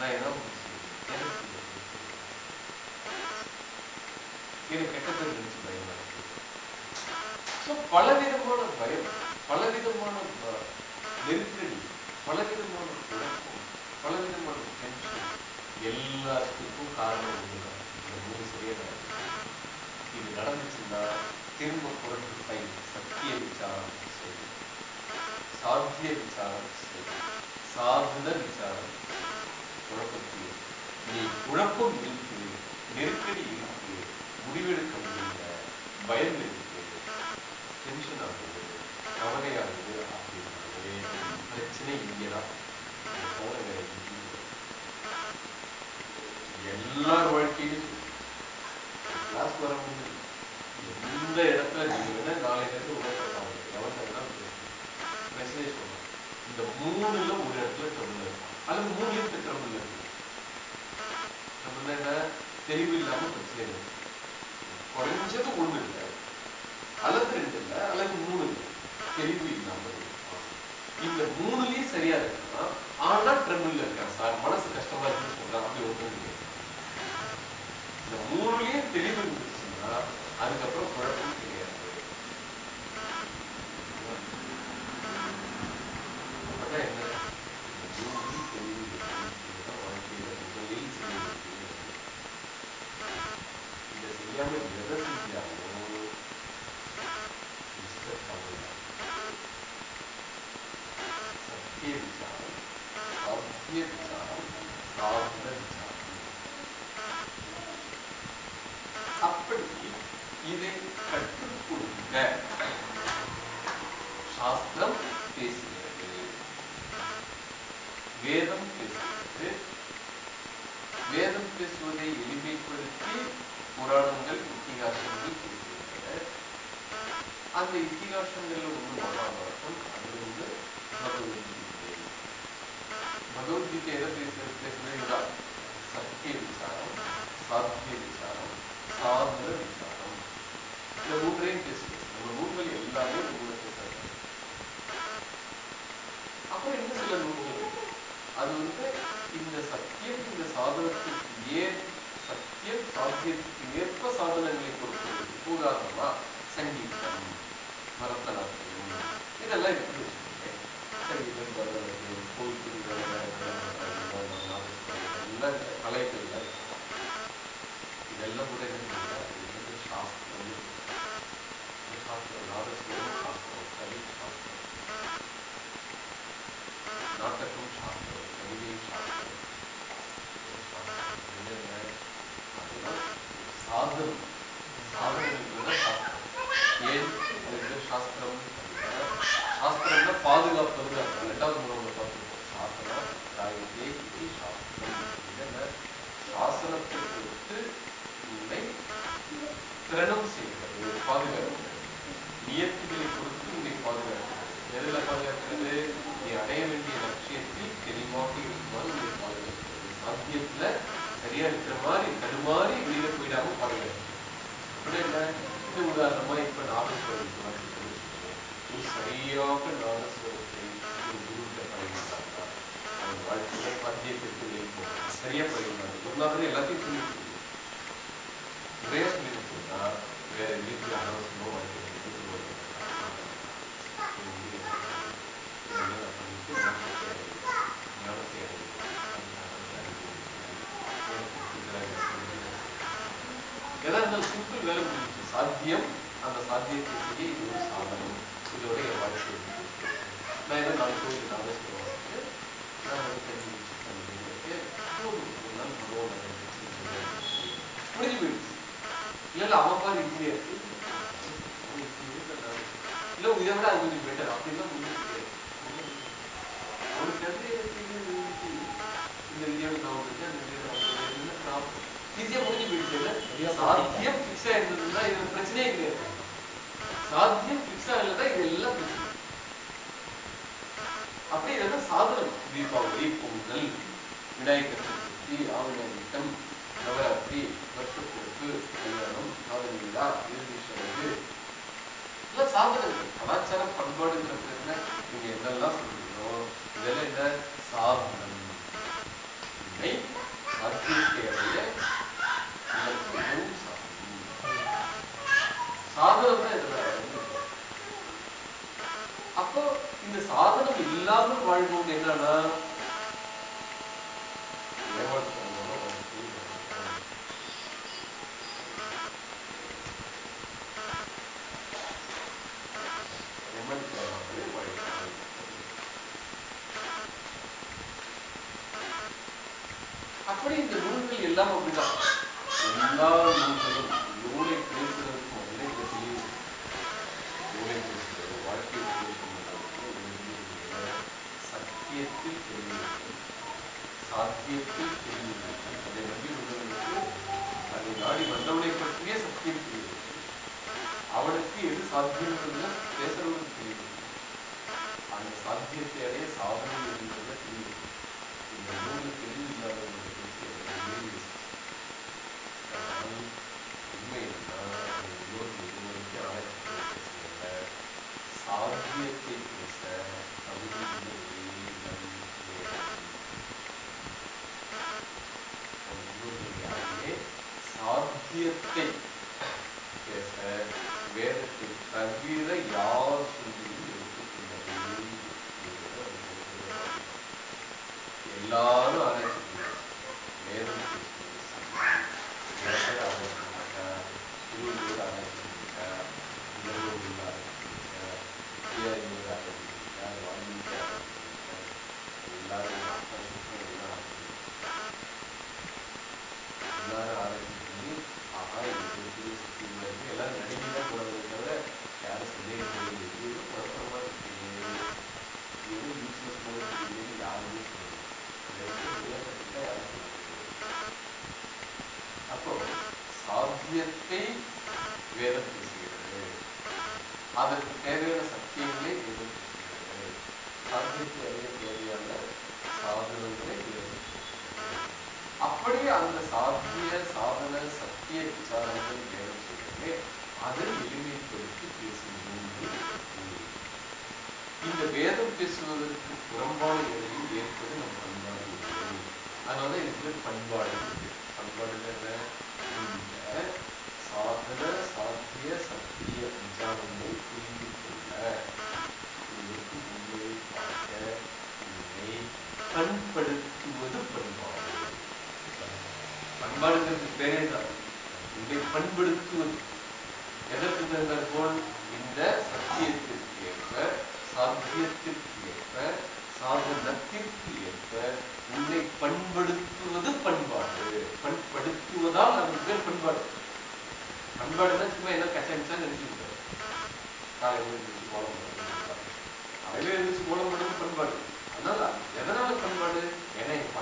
నేను నేను கெட்டதில் நினைச்சு பயம் ஸோ பலவிதமான பயம் பலவிதமான நெருக்கடி பலவிதமான குழப்பம் பலவிதமான டென்ஷன் எல்லாத்துக்கும் காரணம் இதுதான் இந்த மூணு சரியாக இது நடந்துச்சுன்னா திரும்ப குரட்டு பை சத்திய விசாரம் செய்யும் சாத்திய விசாரம் செய்யும் சார்ந்த விசாரம் குழப்பத்தில் நீ குழப்பம் இருக்கு நெருக்கடி இருக்கு முடிவெடுக்க முடியல பயம் இருக்கு டென்ஷன் ஆகுது கவலையாகுது அப்படின்னாலே பிரச்சனை இங்கேதான். கவலை வேற எல்லார் வாழ்க்கையிலும் கிளாஸ் வர முடியும் எந்த இடத்துல நீங்க வேணா நாளை நேரத்தில் உழைக்கலாம் எவன் மெசேஜ் பண்ணுவோம் இந்த மூணுல ஒரு இடத்துல சொல்லுங்க அல்லது மூளையும் திட்டம் இல்லை நம்ம என்ன தெளிவு இல்லாம பிரச்சனை குறைஞ்சது ஒண்ணு இல்லை. அல்லது ரெண்டு இல்லை அல்லது மூணு இல்லை. தெளிவு இல்லாம இந்த மூணுலயும் சரியா இருக்குன்னா ஆனா ட்ரெம்பிள் இருக்கா சார். மனசு கஷ்டமா இருக்குன்னு சொல்றான். அப்படி ஒன்றும் இந்த மூணுலயும் தெளிவு இருந்துச்சுன்னா அதுக்கப்புறம் குழப்பம் கிடையாது. என்ன எதாருந்தாலும் சிம்பிள் வேலை முடிஞ்சு சாத்தியம் அந்த சாத்தியத்தை செய்ய இது ஒரு சாதனம் இதோட என் வாழ்க்கை நான் என்ன நாலு கோயில் ஆலோசனை வாசிட்டு நான் வந்து தெரிஞ்சு முடிஞ்சு போயிடுச்சு இல்லை இல்லை அவன் பாரு இப்படியே இருக்கு இல்லை இதை விட அது கொஞ்சம் பெட்டர் அப்படின்னா முடிஞ்சு சாத்தியம் பிக்ஸா இருந்ததுன்னா இது பிரச்சனையே கிடையாது. சாத்தியம் பிக்ஸா இல்லதான் இது எல்லாம் அப்படி இதெல்லாம் சாதனம். தீபாவளி பொங்கல் விநாயகர் சதுர்த்தி ஆவணியம் நவராத்திரி வருஷப்பிறப்பு கல்யாணம் காதல் விழா இறுதி சடங்கு எல்லாம் சாதனங்கள். கலாச்சார பண்பாடுங்கிறது என்ன நீங்க என்னெல்லாம் சொல்றீங்களோ இதெல்லாம் என்ன? சாதனம். சாத்தியத்தை சாதனம் அப்போ இந்த சாதனம் இல்லாமல் வாழ்வோம் என்னன்னா? அப்படி இந்த நூல்கள் எல்லாம் பண்படுத்துவது பண்பாடு. பண்படுத்துவதால் நமக்கு பேர் பண்பாடு. பண்பாடுனா சும்மா ஏதோ கச்சாமிச்சா நினைச்சுக்கிட்டோம் காலை எழுந்திரிச்சு கோலம் பண்பாடு. அதனால எதனால பண்பாடு? ஏன்னா என்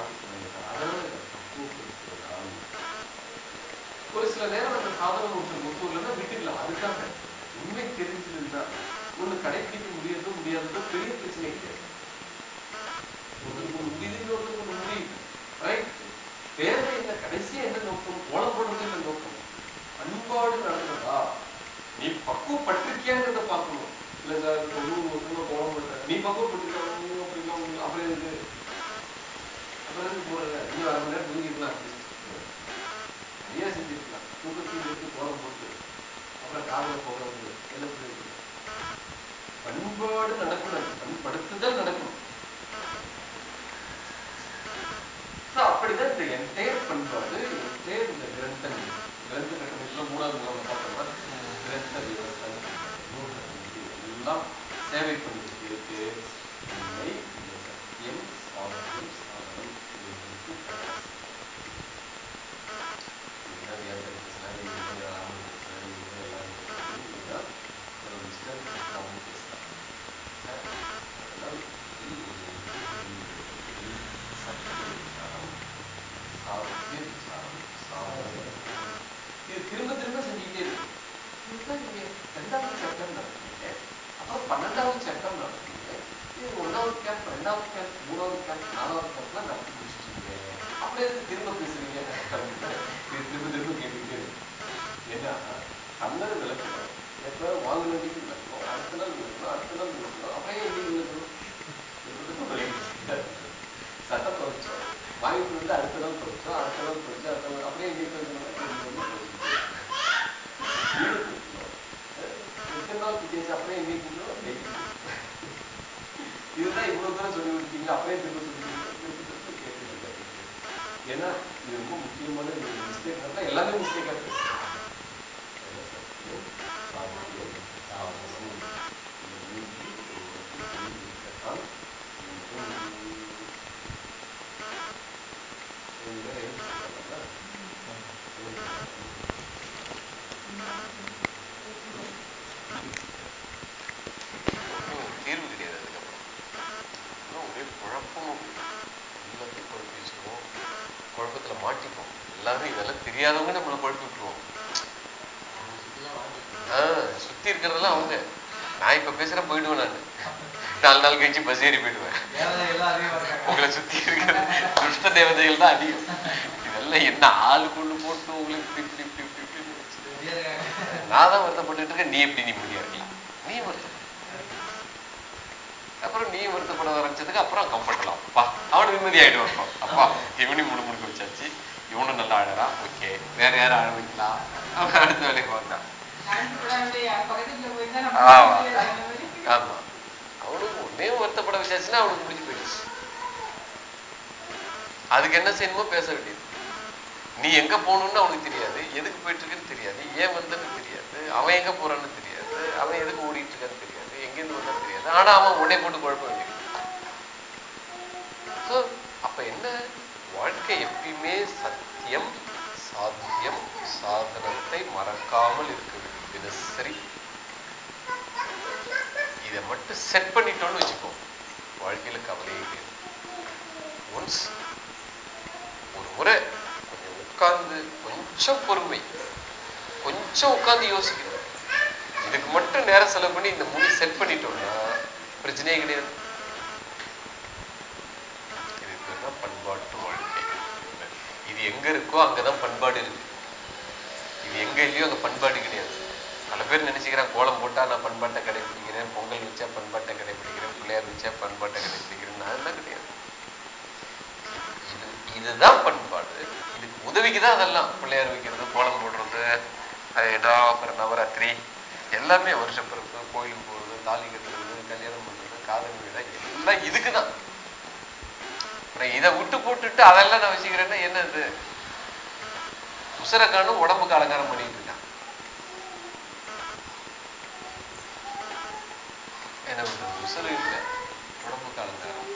ஒரு சில நேரம் நம்ம சாதனம் ஒருத்தர் முத்தூர்லன்னா விட்டுக்கலாம் அதுக்காக உண்மை தெரிஞ்சிருந்தா ஒன்று கடைபிடிக்க முடியறதோ முடியாததும் பெரிய பிரச்சனை கிடையாது. தேவை என்ன கடைசியா என்ன நோக்கம்? கோலம் போடுறது என்ன நோக்கம்? பண்பாடு நடக்கிறதா நீ பக்குவப்பட்டிருக்கியாங்கிறத பார்க்கணும். இல்லை சார் கோலம் போடுற நீ பக்குவப்பட்டிருக்க அப்படியே இது அப்புறம் இது போடல நீ அரை மணி நேரம் தூங்கிக்கலாம் நிறையா செஞ்சிருக்கலாம். தூக்கத்தில் எடுத்து கோலம் போட்டு அப்புறம் காதல போகிறது எல்லாம் பண்பாடு நடக்கணும். பண்படுத்துதல் நடக்கணும். ஸோ அப்படிதான் இந்த என்டையர் பண்பாடு என்டையர் இந்த கிரந்த கிரந்த கட்டமைப்பில் மூணாவது மூலம் பார்த்தோம்னா கிரந்த விவசாயம் சேவை பண்ணி கழிச்சு பஸ் ஏறி போயிடுவேன் உங்களை சுத்தி இருக்கிற துஷ்ட தேவதைகள் தான் அதிகம். இதெல்லாம் என்ன ஆளுக்குள்ள போட்டு உங்களுக்கு. நான் தான் வருத்தப்பட்டுட்டு இருக்கேன். நீ எப்படி நிம்மதியா இருக்கலாம்? நீ வருத்தப்பட அப்புறம் நீ வருத்தப்பட ஆரம்பிச்சதுக்கு அப்புறம் கம்ஃபர்டலாம் அப்பா அவன் நிம்மதி ஆயிட்டு வரணும் அப்பா இவனையும் முழு முழுக்க வச்சாச்சு. இவனும் நல்லா அழறா ஓகே. வேற யாரும் அழ வைக்கலாம் அவன் அடுத்த வேலைக்கு ஆமா. ஆமா அவனுக்கு ஒன்னே பேசுனா அவனுக்கு முடிஞ்சு போயிடுச்சு. அதுக்கு என்ன செய்யணுமோ பேச வேண்டியது. நீ எங்க போகணும்னு அவனுக்கு தெரியாது எதுக்கு போயிட்டு இருக்குன்னு தெரியாது ஏன் வந்தன்னு தெரியாது அவன் எங்க போறான்னு தெரியாது அவன் எதுக்கு ஓடிட்டு இருக்கான்னு தெரியாது எங்கேருந்து வந்தான்னு தெரியாது. ஆனா அவன் உடனே போட்டு குழப்ப வேண்டியது. ஸோ அப்ப என்ன? வாழ்க்கை எப்பயுமே சத்தியம் சாத்தியம் சாதனத்தை மறக்காமல் இருக்க வேண்டும் தினசரி. இதை மட்டும் செட் பண்ணிட்டோம்னு வச்சுக்கோ. வாழ்க்கையில் கவலையே ஒன்ஸ் ஒரு முறை கொஞ்சம் உட்கார்ந்து கொஞ்சம் பொறுமை கொஞ்சம் உட்கார்ந்து யோசிக்கணும். இதுக்கு மட்டும் நேரம் செலவு பண்ணி இந்த மூணு செட் பண்ணிட்டோம்னா பிரச்சனையே கிடையாது. இதுக்கு தான் பண்பாட்டு வாழ்க்கை? இது எங்க இருக்கோ அங்கதான் பண்பாடு இருக்கு. இது எங்க இல்லையோ அங்க பண்பாடு கிடையாது. பல பேர் நினைச்சுக்கிறான் கோலம் போட்டா நான் பண்பாட்டை கடைபிடிக்கிறேன் பொங்கல் வச்சா பண்பாட்டை பிள்ளையார் வச்சா பண்பாட்டை கடைபிடிக்கிறேன் அதெல்லாம் கிடையாது. இது இதுதான் பண்பாடு. இதுக்கு உதவிக்கு தான் அதெல்லாம். பிள்ளையார் வைக்கிறது கோலம் போடுறது அது அப்புறம் நவராத்திரி எல்லாமே வருஷப்பிறப்பு கோயிலுக்கு போகிறது தாலி கட்டுறது கல்யாணம் பண்ணுறது காதல் விழா எல்லாம் இதுக்கு தான் அப்புறம் இதை விட்டு போட்டுட்டு அதெல்லாம் நான் வச்சுக்கிறேன்னா என்ன இது உடம்புக்கு அலங்காரம் பண்ணிட்டு இருக்கான் என்ன பண்றது உசுறு இல்லை உடம்புக்கு அலங்காரம்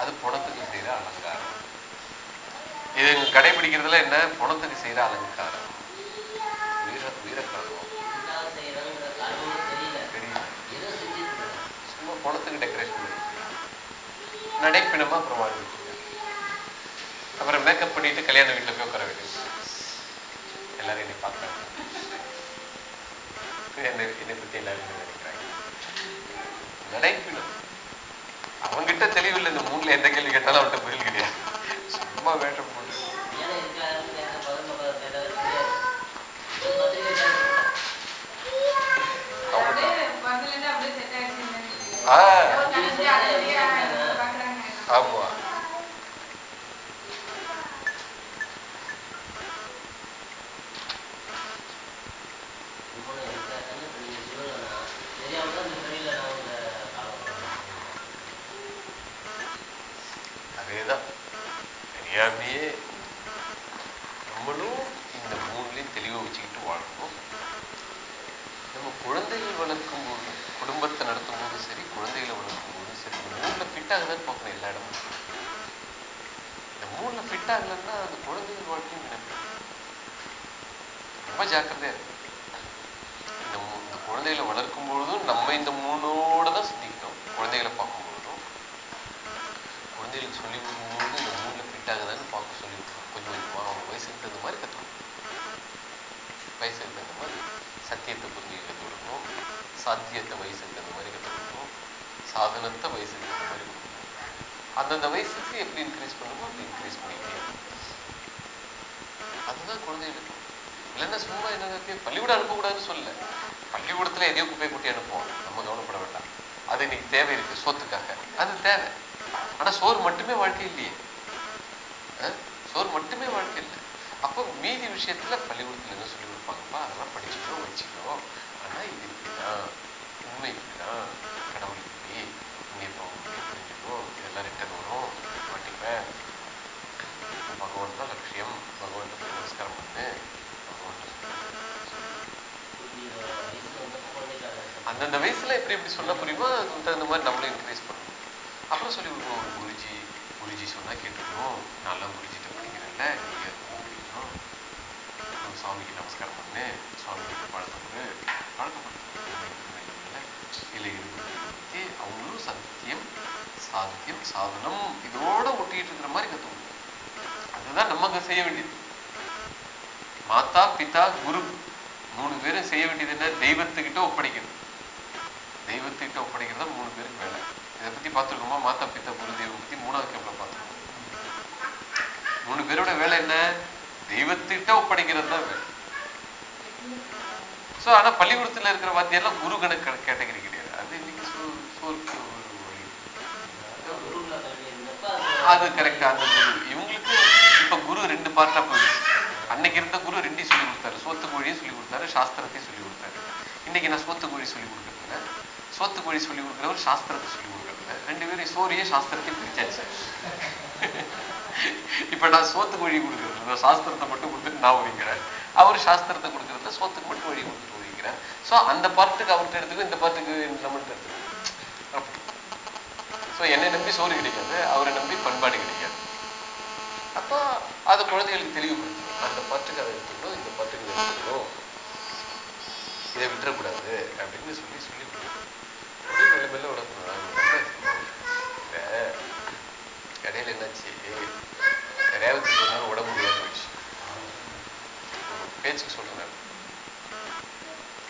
அது பணத்துக்கு செய்கிற அலங்காரம். இது இங்க கடைபிடிக்கிறதுல என்ன? பணத்துக்கு செய்கிற அலங்காரம். வீர வீரக்காரம் தெரியல. தெரியல சும்மா பணத்துக்கு டெக்கரேஷன் பண்ணி நடைப்பினமா அப்புறம் வாழ்ந்துட்டு அப்புறம் மேக்கப் பண்ணிட்டு கல்யாண வீட்டில் போய் உட்கார வேண்டியது. எல்லாரும் என்னை பார்க்கறாங்க. என்னை என்னை எல்லாருமே எல்லாரும் நினைக்கிறாங்க நடைப்பினம் அவன்கிட்ட தெளிவில்லை இந்த மூணுல எந்த கேள்வி கேட்டாலும் அவன்கிட்ட பதில் கிடையாது சும்மா வேஷம் போட்டு ஏன்னா இருக்காருன்னு கேட்ட பதில் நம்ம கேட்டது தெரியாது ஒரு பத்திரிகை கேட்டா ஆ ஆமா இப்போ இருக்காருன்னு இப்ப நீங்க சொல்லலைன்னா தெரியாம தான் இந்த வழியில நான் உங்க காலம் அதேதான் தெரியாமையே நம்மளும் இந்த மூணுலையும் தெளிவாக வச்சுக்கிட்டு வாழணும் நம்ம குழந்தைகள் வளர்க்கும் போது குடும்பத்தை நடத்தும் போது சரி குழந்தைகளை வளர்க்கும் போது சரி இந்த மூணில் ஃபிட் பார்க்கணும் எல்லா இடமும். இந்த மூணில் ஃபிட் அந்த குழந்தைகள் வாழ்க்கையும் நினைப்பேன் ரொம்ப ஜாக்கிரதையா இருக்கு இந்த மூ- இந்த குழந்தைகளை வளர்க்கும் பொழுதும் நம்ம இந்த மூணோட தான் சிந்திக்கணும். குழந்தைகளை பார்க்கும் பொழுதும் குழந்தைகளுக்கு சொல்லி கொடுக்கும்போது இந்த ஃபிட் ஆகுதான்னு பார்க்க சொல்லியிருக்கோம் கொஞ்சம் கொஞ்சமாக அவங்க வயசுக்கு தகுந்த மாதிரி கற்றுக்கணும் வயசுக்கு தகுந்த மாதிரி சத்தியத்தை புரிஞ்சு கற்றுக் கொடுக்கணும் சாத்தியத்தை வயசுக்கு தகுந்த மாதிரி கற்றுக் கொடுக்கணும் சாதனத்தை வயசுக்கு தகுந்த மாதிரி கொடுக்கணும் அந்தந்த வயசுக்கு எப்படி இன்க்ரீஸ் பண்ணுமோ அப்படி இன்க்ரீஸ் பண்ணிக்கிட்டே அதுதான் குழந்தைகளுக்கு இல்லைன்னா சும்மா என்ன பள்ளிக்கூடம் அனுப்பக்கூடாதுன்னு சொல்லலை. பள்ளிக்கூடத்துல எதையோ குப்பை குட்டி அனுப்புவோம். நம்ம கவனப்பட வேண்டாம். அது இன்னைக்கு தேவை இருக்குது சோத்துக்காக. அது தேவை. ஆனால் சோறு மட்டுமே வாழ்க்கை இல்லையே சோறு மட்டுமே வாழ்க்கை இல்லை. அப்போ மீதி விஷயத்துல பள்ளிக்கூடத்தில் என்ன சொல்லி கொடுப்பாங்கப்பா அதெல்லாம் படிச்சுக்கோ வச்சுக்கோ. ஆனா இது இப்படிதான். உண்மை இப்படிதான். கடவுள் இப்படி. இங்கே இப்போ புரிஞ்சுக்கோ. இதெல்லாம் ரிட்டர்ன் வரும். மாட்டிப்பேன் பகவான் தான் லட்சியம் பகவான் நமஸ்காரம் பண்ணு. பகவான் அந்தந்த வயசுல எப்படி எப்படி சொல்ல புரியுமோ? அதுக்கு தகுந்த மாதிரி நம்மளும் இன்க்ரீஸ் பண்ணணும் அப்புறம் சொல்லி கொடுப்போம் குருஜி குருஜி சொன்னா கேட்டுக்கணும் நல்லா குருஜிட்ட படிக்கிறேன்ல நீங்கள் படிக்கணும் சாமிக்கு சுவாமிக்கு நமஸ்காரம் பண்ணு. சுவாமிக்கு பழக்கப்படு கொடு இல்லை இருக்கு அவங்களும் சத்தியம் சாத்தியம் சாதனம் இதோட ஒட்டிக்கிட்டு இருக்கிற மாதிரி கற்றுக்கணும் அதுதான் நம்ம செய்ய வேண்டியது. மாதா பிதா குரு மூணு பேரும் செய்ய வேண்டியது என்ன? தெய்வத்துக்கிட்ட ஒப்படைக்கிறது தெய்வத்துக்கிட்ட ஒப்படைக்கிறது தான் மூணு பேருக்கு வேலை. இதை பற்றி பார்த்துருக்கோமா? மாதா பித்தா குருதி பற்றி மூணாவது கேப்பில் பார்த்துருக்கோம். மூணு பேரோட வேலை என்ன? தெய்வத்திட்ட ஒப்படைக்கிறது தான் வேலை. ஸோ ஆனால் பள்ளிக்கூடத்தில் இருக்கிற வாத்தியெல்லாம் குரு கணக்கு கேட்டகரி கிடையாது. அது இன்னைக்கு அது கரெக்டா அந்த குரு. இவங்களுக்கு இப்ப குரு ரெண்டு பார்ட்டா போயிடுச்சு. அன்னைக்கு இருந்த குரு ரெண்டையும் சொல்லி கொடுத்தாரு. சோத்து கோழியும் சொல்லி கொடுத்தாரு. சாஸ்திரத்தையும் சொல்லி கொடுத்தாரு. இன்னைக்கு நான் சோத்து கோழி சொல்லி கொடுக்கறதுல சோத்து கோழி சொல்லி கொடுக்குறவர் சாஸ்திரத்தை சொல்லி ரெண்டு பேரும் சோறையும் சாஸ்திரத்தையும் பிரிச்சாச்சு. இப்ப நான் சோத்து வழி கொடுக்குறது நான் சாஸ்திரத்தை மட்டும் கொடுத்துட்டு நான் ஒழிக்கிறேன் அவர் சாஸ்திரத்தை கொடுக்கறத சோத்துக்கு மட்டும் வழி கொடுத்துட்டு ஒழிக்கிறேன் ஸோ அந்த பார்ட்டுக்கு அவர்கிட்ட எடுத்துக்கும் இந்த பார்ட்டுக்கு நம்மள்ட்ட எடுத்துக்கும் ஸோ என்னை நம்பி சோறு கிடைக்காது அவரை நம்பி பண்பாடு கிடைக்காது. அப்போ அது குழந்தைகளுக்கு தெளிவுபடுத்தணும் அந்த பாட்டுக்கு அதை எடுத்துக்கணும் இந்த பாட்டுக்கு இதை எடுத்துக்கணும். இதை விட்டுறக்கூடாது அப்படின்னு சொல்லி சொல்லி மெல்ல மெல்ல விடணும் இடையில என்னாச்சு ரேவதி சொன்னாலும் உடம்பு முடியாம போயிடுச்சு. பேச்சுக்கு சொல்றேன்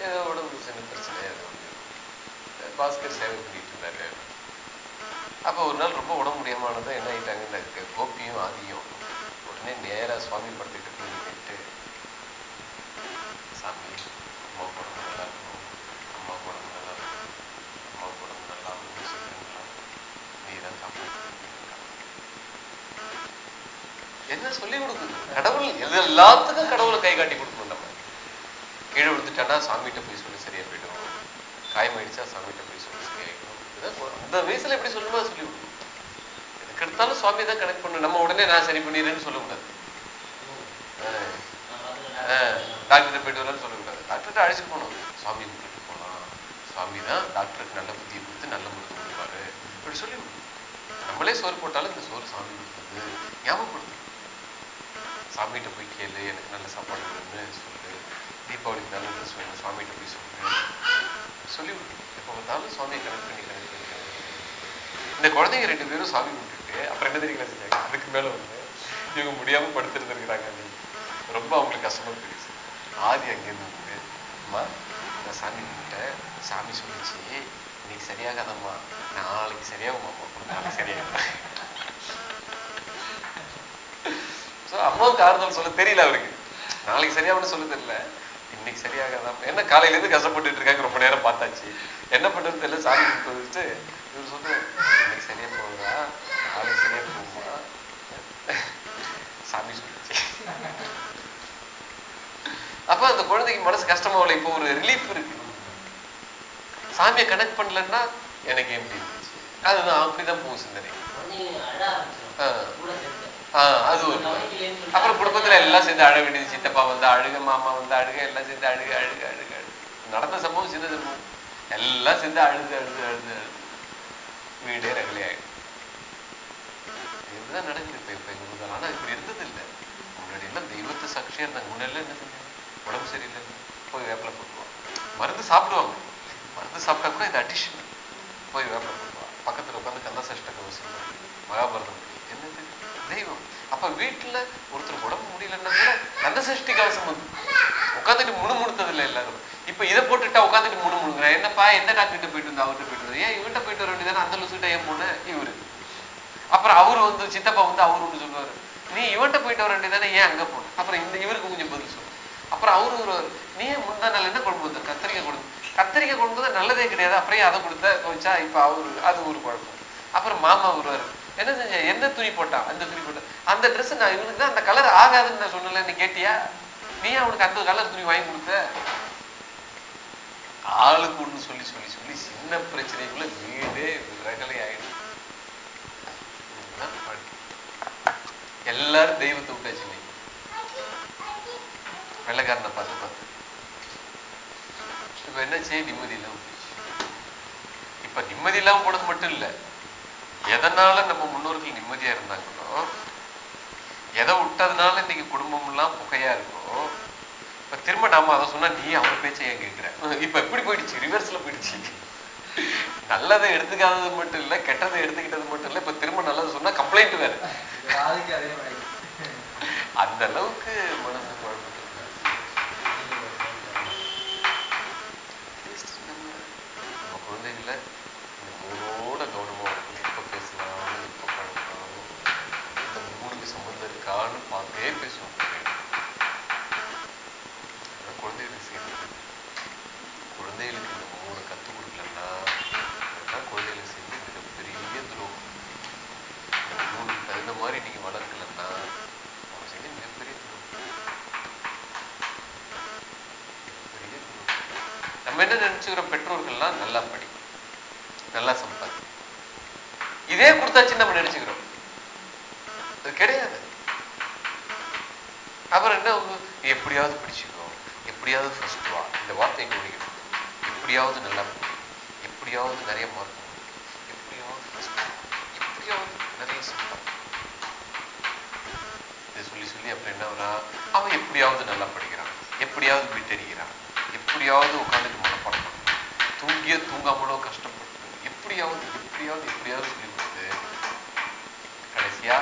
ஏதோ உடம்பு சின்ன பிரச்சனை அது வந்து பாஸ்கர் சேவை பண்ணிட்டு இருந்தாரு. அப்போ ஒரு நாள் ரொம்ப உடம்பு முடியாமதான் என்ன ஆயிட்டாங்கன்னு இருக்கு கோபியும் ஆதியும் உடனே நேரா சுவாமி படத்துக்கிட்டு போய் சாமி அம்மா உடம்பு நல்லா இருக்கணும் அம்மா உடம்பு நல்லா இருக்கணும் அம்மா உடம்பு நல்லா இருக்கணும் சொல்லுங்களா நீ தான் காப்பாற்று என்ன சொல்லி கொடுக்குது? கடவுள் எது எல்லாத்துக்கும் கடவுளை கை காட்டி கொடுக்கணும் நம்ம கீழே விழுந்துட்டானா சாமிகிட்ட போய் சொல்லி சரியா போயிடும் காயமாயிடுச்சா சாமிகிட்ட போய் சொல்லி சரியாயிடும் அந்த வயசுல எப்படி சொல்லுமா சொல்லி கொடுக்கணும் எதுக்கு எடுத்தாலும் சுவாமி தான் கனெக்ட் பண்ணணும். நம்ம உடனே நான் சரி பண்ணிடுறேன்னு சொல்லக்கூடாது டாக்டர் போயிட்டு வரலான்னு சொல்லக்கூடாது டாக்டர்கிட்ட அழைச்சிட்டு போகணும். சுவாமி கூப்பிட்டு போகலாம். சுவாமி தான் டாக்டருக்கு நல்ல புத்தியை கொடுத்து நல்ல மருந்து கொடுப்பாரு. இப்படி சொல்லி நம்மளே சோறு போட்டாலும் இந்த சோறு சாமி கொடுத்தது ஞாபகப்படுத்து சாமிகிட்ட போய் கேளு எனக்கு நல்ல சாப்பாடு வேணும்னு சொல்லு. தீபாவளிக்கு நல்ல ட்ரெஸ் வேணும் போய் சொல்லு. சொல்லி எப்போ வந்தாலும் சாமியை கனெக்ட் பண்ணி கனெக்ட் பண்ணி இந்த குழந்தைங்க ரெண்டு பேரும் சாமி கும்பிட்டுட்டு அப்புறம் என்ன தெரியுங்களா செஞ்சாங்க? அதுக்கு மேலே வந்து இவங்க முடியாமல் படுத்துருந்துருக்குறாங்க ரொம்ப அவங்களுக்கு கஷ்டமாக போயிடுச்சு ஆதி அங்கேருந்து வந்து அம்மா நான் சாமி கும்பிட்டேன். சாமி சொல்லிச்சு. இன்னைக்கு சரியாகாதம்மா. நாளைக்கு சரியாகும்மா நாளைக்கு சரியாகும் ஸோ அம்மாவுக்கு ஆறுதல் சொல்ல தெரியல அவருக்கு. நாளைக்கு சரியாகும்னு சொல்ல தெரியல. இன்னைக்கு சரியாகாதான் என்ன காலையில இருந்து கஷ்டப்பட்டுட்டு இருக்காங்க ரொம்ப நேரம் பார்த்தாச்சு. என்ன பண்றது தெரியல சாமி வச்சுட்டு இவர் சொல்ற இன்னைக்கு சரியா போகுதா? நாளைக்கு சரியா போகுமா? சாமி சொல்லிச்சு. அப்ப அந்த குழந்தைக்கு மனசு கஷ்டமாகல இப்போ ஒரு ரிலீஃப் இருக்கு. சாமியை கனெக்ட் பண்ணலன்னா எனக்கு எப்படி இருந்துச்சு? அதுதான் அப்படிதான் போகும் சிந்தனை. ஆ. அது ஒரு அப்புறம் குடும்பத்துல எல்லாம் சேர்ந்து அழ வேண்டியது சித்தப்பா வந்து அழுக மாமா வந்து அழுக எல்லாம் சேர்ந்து அழுக அழுக அழுக நடந்த சம்பவம் சின்ன சம்பவம். எல்லாம் சேர்ந்து அழுது அழுது அழுது அழுது. வீடே ரகலை ஆயிடும். இதுதான் நடக்குது இப்ப இப்ப எங்க. ஆனா இப்படி இருந்தது இல்லை முன்னாடி எல்லாம் தெய்வத்தை சாட்சியா இருந்தாங்க. முன்னாடி என்ன செஞ்சாங்க? உடம்பு சரியில்லை. போய் வேப்பில போட்டுருவாங்க மருந்து சாப்பிடுவாங்க. மருந்து சாப்பிட்டா கூட இது அடிஷன் போய் வேப்பில போட்டுருவாங்க பக்கத்துல உட்காந்து கந்த சஷ்ட கவசம் மகாபாரதம். தெய்வம். அப்ப வீட்டுல ஒருத்தர் உடம்பு முடியலன்னா கூட கந்த சஷ்டி கவசம் வந்து உட்காந்துட்டு முணுமுணுத்தது இல்லை எல்லாரும். இப்ப இதை போட்டுட்டா உட்காந்துட்டு முணுமுணுங்கிறேன் என்னப்பா எந்த டாக்டர்கிட்ட போயிட்டு வந்தா அவர்கிட்ட போயிட்டு வந்தா ஏன் இவன்கிட்ட போயிட்டு வர வேண்டியதானே அந்த லூசுகிட்ட ஏன் போன? இவரு. அப்புறம் அவரு வந்து சித்தப்பா வந்து அவரு ஒன்று சொல்லுவாரு. நீ இவன்கிட்ட போயிட்டு வர வேண்டியதானே ஏன் அங்க போன? அப்புறம் இந்த இவருக்கு கொஞ்சம் பதில் சொல்லு. அப்புறம் அவரு வருவார். நீ ஏன் முந்தா நாள் என்ன கொண்டு வந்த? கத்திரிக்காய் கொண்டு கத்திரிக்காய் கொண்டு வந்தா நல்லதே கிடையாது. அப்புறம் அதை கொடுத்த? வச்சா இப்ப அவரு அது ஒரு குழப்பம். அப்புறம் மாமா வருவாரு. என்ன செஞ்ச? எந்த துணி போட்டான்? அந்த துணி போட்டான் அந்த ட்ரெஸ் நான் இவனுக்கு தான் அந்த கலர் ஆகாதுன்னு நான் சொன்னல நீ கேட்டியா? நீ அவனுக்கு அந்த கலர் துணி வாங்கி கொடுத்த? ஆளுக்கு ஒன்று சொல்லி சொல்லி சொல்லி சின்ன பிரச்சனைக்குள்ள வீடே ரகலை ஆயிடும் எல்லாரும் தெய்வத்தை விட்டாச்சு இன்னைக்கு. வெள்ளக்காரனை பார்த்து பார்த்து. இப்போ என்ன செய்ய? நிம்மதி இல்லாமல் போயிடுச்சு. இப்ப நிம்மதி இல்லாமல் போனது மட்டும் இல்ல. எதனால நம்ம முன்னோர்கள் நிம்மதியா இருந்தாங்களோ எதை விட்டதுனால இன்னைக்கு குடும்பம் எல்லாம் புகையா இருக்கோ இப்ப திரும்ப நாம அதை சொன்னா நீ அவர் பேச்சை ஏன் கேட்கிற? இப்ப எப்படி போயிடுச்சு? ரிவர்ஸ்ல போயிடுச்சு. நல்லதை எடுத்துக்காதது மட்டும் இல்ல கெட்டதை எடுத்துக்கிட்டது மட்டும் இல்ல இப்ப திரும்ப நல்லது சொன்னா கம்ப்ளைண்ட் வேற. அந்த அளவுக்கு மனசு குழப்பம் நம்ம குழந்தைகளை இந்த மூணோட கவனமா இருக்கணும் எப்ப பேசலாம் எப்ப பழகலாம் இந்த மூணுக்கு சம்மந்தம் இருக்கான்னு பார்த்தே இதே பேசுவோம் ஆனா குழந்தைகளுக்கு செய்யறது குழந்தைகளுக்கு இந்த மூணு கற்றுக் கொடுக்கலன்னா அதுதான் குழந்தைகளுக்கு செய்யறது மிகப்பெரிய துரோகம் இந்த மூணு தகுந்த மாதிரி நீங்க வளர்க்கலன்னா அவங்க செய்ய மிகப்பெரிய துரோகம் பெரிய துரோகம். நம்ம என்ன நினைச்சுக்கிற பெற்றோர்கள்லாம் நல்லா படி நல்லா சம்பாதி. இதே கொடுத்தாச்சு நம்ம நினைச்சுக்கிறோம். அது கிடையாது. அப்புறம் என்ன எப்படியாவது பிடிச்சிக்கோ எப்படியாவது ஃபர்ஸ்ட் வா இந்த வார்த்தை எங்க முடிக்கணும் எப்படியாவது நல்லா படி எப்படியாவது நிறைய மார்க் எப்படியாவது எப்படியாவது நிறைய சம்பாதி. இதை சொல்லி சொல்லி அப்புறம் என்ன அவன் எப்படியாவது நல்லா படிக்கிறான். எப்படியாவது பிட் எப்படியாவது உட்காந்துட்டு மனப்பாடம் தூங்கிய தூங்காமலோ கஷ்டப்பட்டு எப்படியாவது எப்படியாவது எப்படியாவது சொல்லி கொடுத்து கடைசியா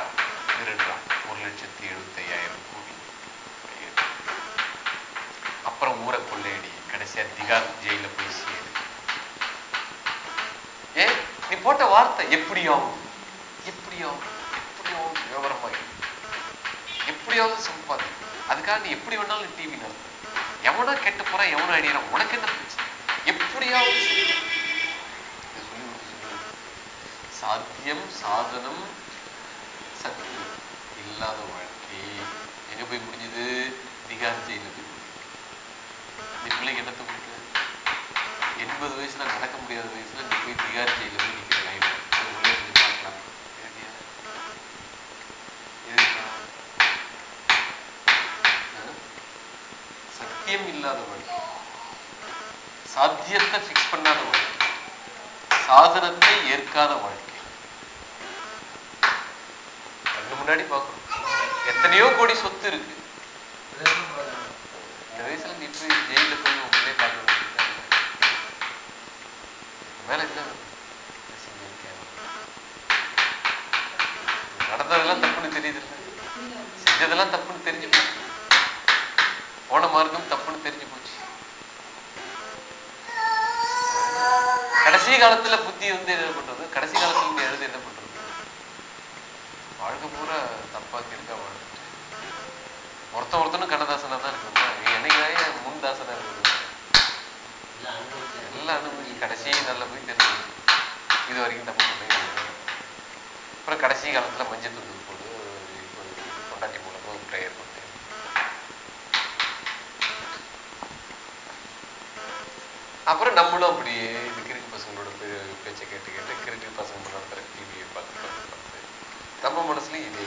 திருடுறான் ஒரு லட்சத்தி எழுபத்தி ஐயாயிரம் கோடி. அப்புறம் ஊரை கொள்ளையடி. கடைசியா திகார் ஜெயில போய் சேரு. ஏ நீ போட்ட வார்த்தை எப்படியாவும் எப்படியாவும் எப்படியாவும் விவரமாய் எப்படியாவது சம்பாதி. அதுக்காக நீ எப்படி வேணாலும் டிவி நடத்த எவனோ கெட்டு போறான் எவனோ அடிக்கிறான் உனக்கு என்ன பிரச்சனை? எப்படியாவது சாத்தியம் சாதனம் சத்தியம் இல்லாத வாழ்க்கை. எங்க போய் முடிஞ்சது? திகாரம் ஜெயில போய் இந்த பிள்ளைக்கு என்னத்தை கொடுக்க எண்பது வயசுல நடக்க முடியாத வயசுல நீ போய் திகார் ஜெயில போய் சாத்தியம் இல்லாதவள். சாத்தியத்தை ஃபிக்ஸ் பண்ணாத வாழ்க்கை சாதனத்தை ஏற்காத வாழ்க்கை. கண்ணு முன்னாடி பார்க்கணும். எத்தனையோ கோடி சொத்து இருக்கு. இந்த வயசுல நிற்று ஜெயில போய் உங்களே பார்க்க மேல என்ன நடந்ததெல்லாம் தப்புன்னு தெரியுது இல்லை செஞ்சதெல்லாம் தப்புன்னு தெரிஞ்சு போன மார்க்கம் தப்புன்னு தெரிஞ்சு போச்சு கடைசி காலத்துல புத்தி வந்து என்ன பண்றது கடைசி காலத்துல நீ எழுது என்ன பண்றது வாழ்க்கை பூரா தப்பா கிருக்கா வாழ்ந்துட்டு ஒருத்தன் ஒருத்தனும் கண்ணதாசனா தான் இருக்கணும் நீ என்னைக்காக முன்தாசனா இருக்கணும் இல்லை அனுபவிச்சு எல்லாம் அனுபவிச்சு கடைசி நல்ல போய் தெரிஞ்சு இது வரைக்கும் தப்பு பண்ணி அப்புறம் கடைசி காலத்துல மஞ்சள் தூக்கு போடு கொண்டாட்டி மூலமா ப்ரேயர் பண்ணேன் அப்புறம் நம்மளும் அப்படியே இந்த கிரிக்கெட் பசங்களோட பே- பேச்சை கேட்டு கேட்டு கிரிக்கெட் பசங்களோட நடத்துகிற டிவியை பார்த்து பார்த்து பார்த்து நம்ம மனசுலையும் இதே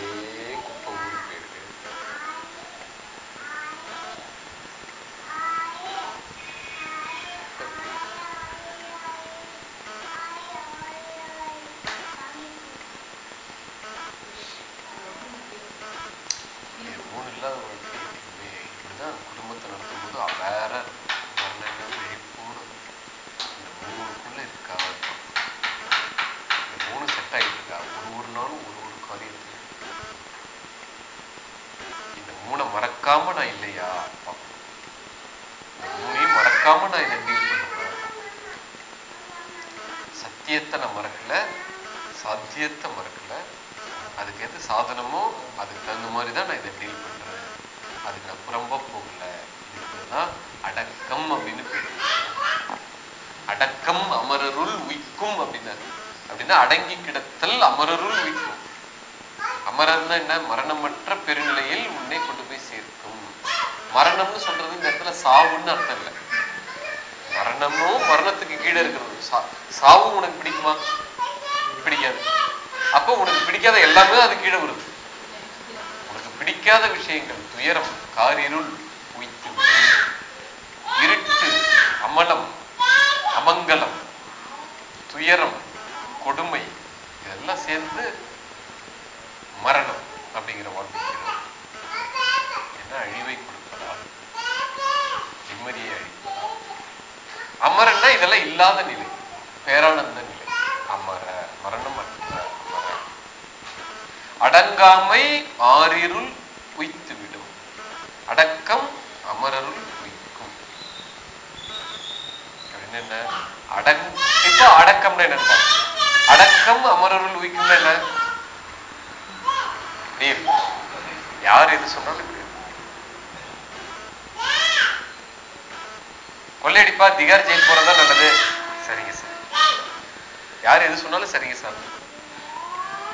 சொன்னாலும்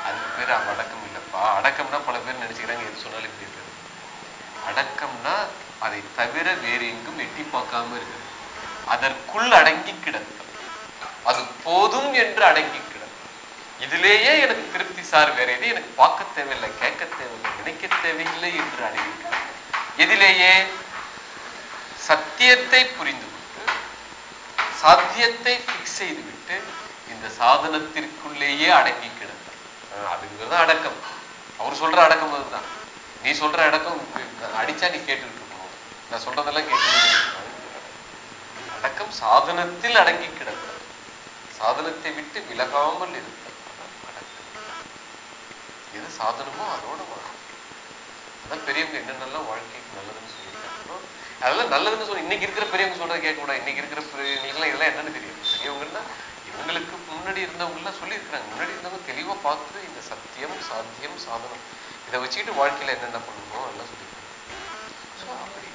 அதுக்கு பேர் அவன் அடக்கம் இல்லப்பா. அடக்கம்னா பல பேர் நினைச்சுக்கிறாங்க எது சொன்னாலும் இப்படி இருக்குது. அடக்கம்னா அதை தவிர வேறு எங்கும் எட்டி பார்க்காம இருக்குது அதற்குள் அடங்கி கிடத்தல் அது போதும் என்று அடங்கி கிடத்தல் இதிலேயே எனக்கு திருப்தி சார் வேற எது எனக்கு பார்க்க தேவையில்லை கேட்க தேவையில்லை நினைக்க தேவையில்லை என்று அடங்கி கிடத்தல் சத்தியத்தை புரிந்து கொண்டு சாத்தியத்தை ஃபிக்ஸ் செய்துவிட்டு இந்த சாதனத்திற்குள்ளேயே அடங்கி அஹ் அதுங்கிறது அடக்கம். அவர் சொல்ற அடக்கம் அதுதான். நீ சொல்ற அடக்கம் அடிச்சா நீ கேட்டுட்டு இருக்கணும் நான் சொல்றதெல்லாம் கேட்டு அடக்கம் சாதனத்தில் அடங்கி கிடத்தல் சாதனத்தை விட்டு விலகாமல் அடக்கம். எது சாதனமோ அதோட வாழும் அதான் பெரியவங்க என்னென்னலாம் வாழ்க்கைக்கு நல்லதுன்னு சொல்லியிருக்காங்களோ அதெல்லாம் நல்லதுன்னு சொல்லி இன்னைக்கு இருக்கிற பெரியவங்க சொல்றதை கேட்க கூடாது. இன்னைக்கு இருக்கிற பெரியவங்களுக்குலாம் இதெல்லாம் என்னன்னு தெரியும் பெரியவங்கன்னா எங்களுக்கு முன்னாடி இருந்தவங்கலாம் சொல்லியிருக்கிறாங்க. முன்னாடி இருந்தவங்க தெளிவாக பார்த்து இந்த சத்தியம் சாத்தியம் சாதனம் இதை வச்சுக்கிட்டு வாழ்க்கையில என்னென்ன பண்ணணுமோ எல்லாம் சொல்லியிருக்காங்க. ஸோ அப்படி.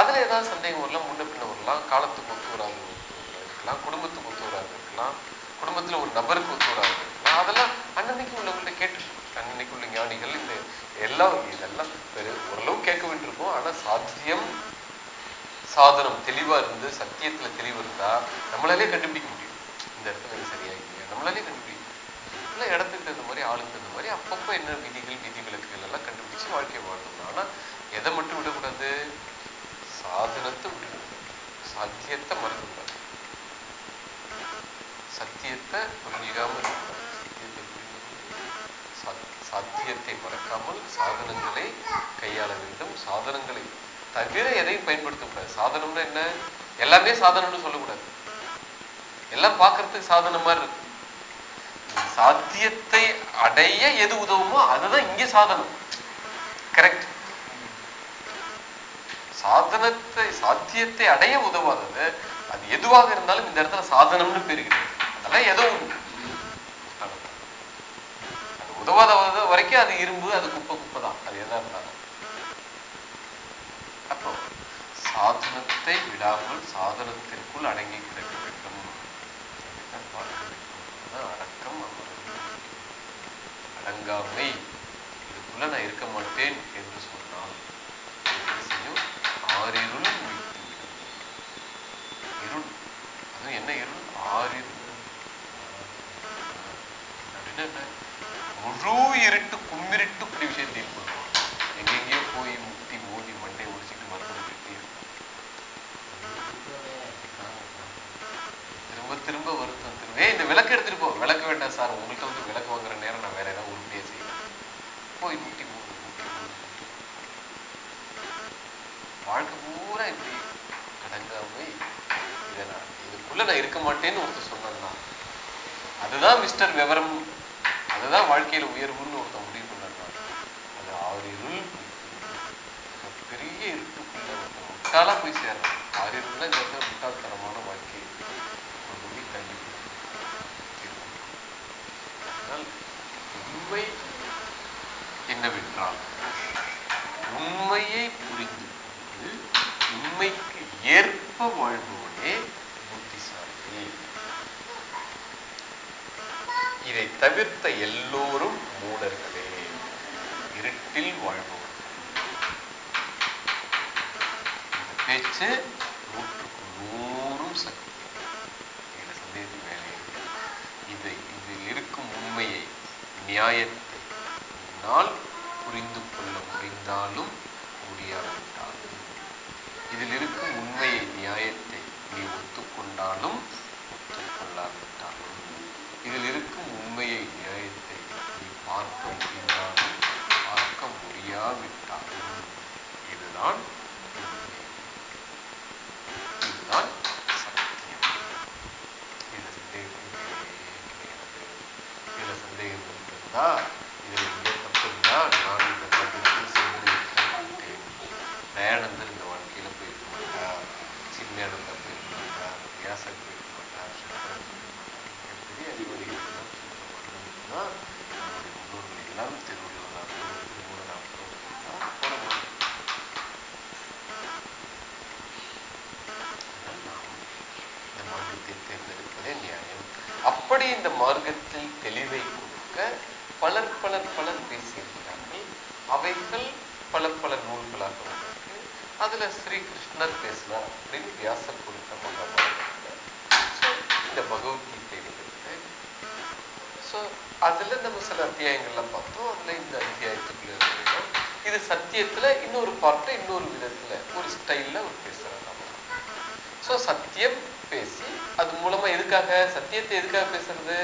அதுல ஏதாவது சந்தேகம் வரலாம் முன்ன பின்ன வரலாம் காலத்துக்கு ஒத்து வராது இருக்கலாம் குடும்பத்துக்கு ஒத்து வராது இருக்கலாம் குடும்பத்துல ஒரு நபருக்கு ஒத்து வராது இருக்கலாம். அதெல்லாம் அன்னன்னைக்கு உள்ளவங்கள்ட்ட கேட்டு அன்னன்னைக்கு உள்ள ஞானிகள் இந்த எல்லாம் இதெல்லாம் பெரு ஓரளவு கேட்க வேண்டியிருக்கும். ஆனா சாத்தியம் சாதனம் தெளிவா இருந்து சத்தியத்துல தெளிவு இருந்தா நம்மளாலே கண்டுபிடிக்க முடியும். இந்த இடத்துல இது சரியாயிருக்கு நம்மளாலே கண்டுபிடிக்கும் இல்லை இடத்துக்கு தகுந்த மாதிரி ஆளுக்கு தகுந்த மாதிரி அப்பப்போ என்ன விதிகள் விதி விலக்குகள் எல்லாம் கண்டுபிடிச்சு வாழ்க்கையை வாழணும். ஆனால் எதை மட்டும் விடக்கூடாது? சாதனத்தை விட்டுடணும் சாத்தியத்தை மறக்கக்கூடாது. சத்தியத்தை புரிஞ்சிக்காமல் இருக்கக்கூடாது. சத்தியத்தை சாத்தியத்தை மறக்காமல் சாதனங்களை கையாள வேண்டும். சாதனங்களை தவிர எதையும் பயன்படுத்தக்கூடாது. சாதனம்னா என்ன? எல்லாமே சாதனம்னு சொல்லக்கூடாது. எல்லாம் பார்க்கறதுக்கு சாதனம் மாதிரி இருக்கு. சாத்தியத்தை அடைய எது உதவுமோ அதுதான் இங்கே சாதனம் கரெக்ட் சாதனத்தை சாத்தியத்தை அடைய உதவாதது அது எதுவாக இருந்தாலும் இந்த இடத்துல சாதனம்னு பேரு அதெல்லாம் ஏதோ அது உதவாத வரைக்கும் அது இரும்பு அது குப்பை குப்பை தான் அது எதா இருந்தாலும். அப்போ சாதனத்தை விடாமல் சாதனத்திற்குள் அடங்கி கிடக்க அதான் அடக்கம் அடங்காமை இதுக்குள்ள நான் இருக்க மாட்டேன் என்று சொன்னால் செய்யும் ஆறிருள் இருள் அது என்ன? இருள் ஆறிருள். அப்படின்னா என்ன? முழு இருட்டு கும்மிருட்டு இப்படி விஷயம் டீல் பண்ணுவோம் எங்கெங்கேயோ போய் முட்டி மோதி மண்டை ஒடிச்சிட்டு மறுபடியும் கட்டி திரும்ப திரும்ப வருத்தம் திரும்ப ஏய் இந்த விளக்கு எடுத்துட்டு போ. விளக்கு வேண்டாம் சார். உங்கள்கிட்ட வந்து விளக்கு வாங்குற நேரம் நான் வேற ஏதாவது உருப்படியாக செய்யணும் போய் முட்டி மூடு வாழ்க்கை பூரா இப்படி அடங்காமை இதை நான் இதுக்குள்ள நான் இருக்க மாட்டேன்னு ஒருத்தர் சொன்னான்னா அதுதான் மிஸ்டர் விவரம். அதுதான் வாழ்க்கையில உயர்வுன்னு ஒருத்தன் முடிவு பண்ணான்னா அது அவர் இருள் பெரிய இருட்டுக்குள்ள ஒருத்தன் முட்டாளா போய் சேர்றான் அவர் இருள்னா இந்த இடத்துல முட்டாள்தனமான வாழ்க்கை கொண்டு போய் தள்ளி விடும். அதனால் உண்மை என்னவென்றால் உண்மையை புரிந்து கொண்டு உண்மைக்கு ஏற்ப வாழ்பவனே புத்திசாலி. இதை தவிர்த்த எல்லோரும் மூடர்களே இருட்டில் வாழ்பவர்கள். பேச்சு நூற்றுக்கு நூறு நியாயத்தை உன்னால் புரிந்து கொள்ள முடிந்தாலும் முடியாவிட்டாலும் இதில் இருக்கும் உண்மையை நியாயத்தை நீ ஒத்துக்கொண்டாலும் ஒத்துக்கொள்ளாவிட்டாலும். இதில் இருக்கும் உண்மையை நியாயத்தை நீ பார்க்க முடிந்தாலும் பார்க்க முடியாவிட்டாலும். இதுதான் இருந்தா இதில் இங்கே நான் இந்த பதிவுக்கு சென்று விட்டேன். வாழ்க்கையில் போயிருக்க மாட்டார் சின்னானந்தா போயிருக்க மாட்டார் வியாசன் போயிருக்க மாட்டார் சங்கரன் போயிருக்க மாட்டார் பெரிய இந்த மார்க்கத்தை தேர்ந்தெடுப்பதே நியாயம். அப்படி இந்த மார்க்கத்தில் தெளிவை கொடுக்க பலர் பலர் பலர் பேசியிருக்கிறார்கள். அவைகள் பல பல நூல்களாக வந்திருக்கு. அதுல ஸ்ரீ கிருஷ்ணர் பேசினார் அப்படின்னு வியாசர் கொடுத்த மகாபாரதத்துல ஸோ இந்த பகவத்கீதை ஸோ அதுல நம்ம சில அத்தியாயங்கள்லாம் பார்த்தோம். அதுல இந்த அத்தியாயத்துக்குள்ள இருக்கிறோம். இது சத்தியத்துல இன்னொரு பார்ட்டை இன்னொரு விதத்துல ஒரு ஸ்டைல்ல ஒரு பேசுறாங்க ஸோ சத்தியம் பேசி அது மூலமா எதுக்காக சத்தியத்தை எதுக்காக பேசுறது?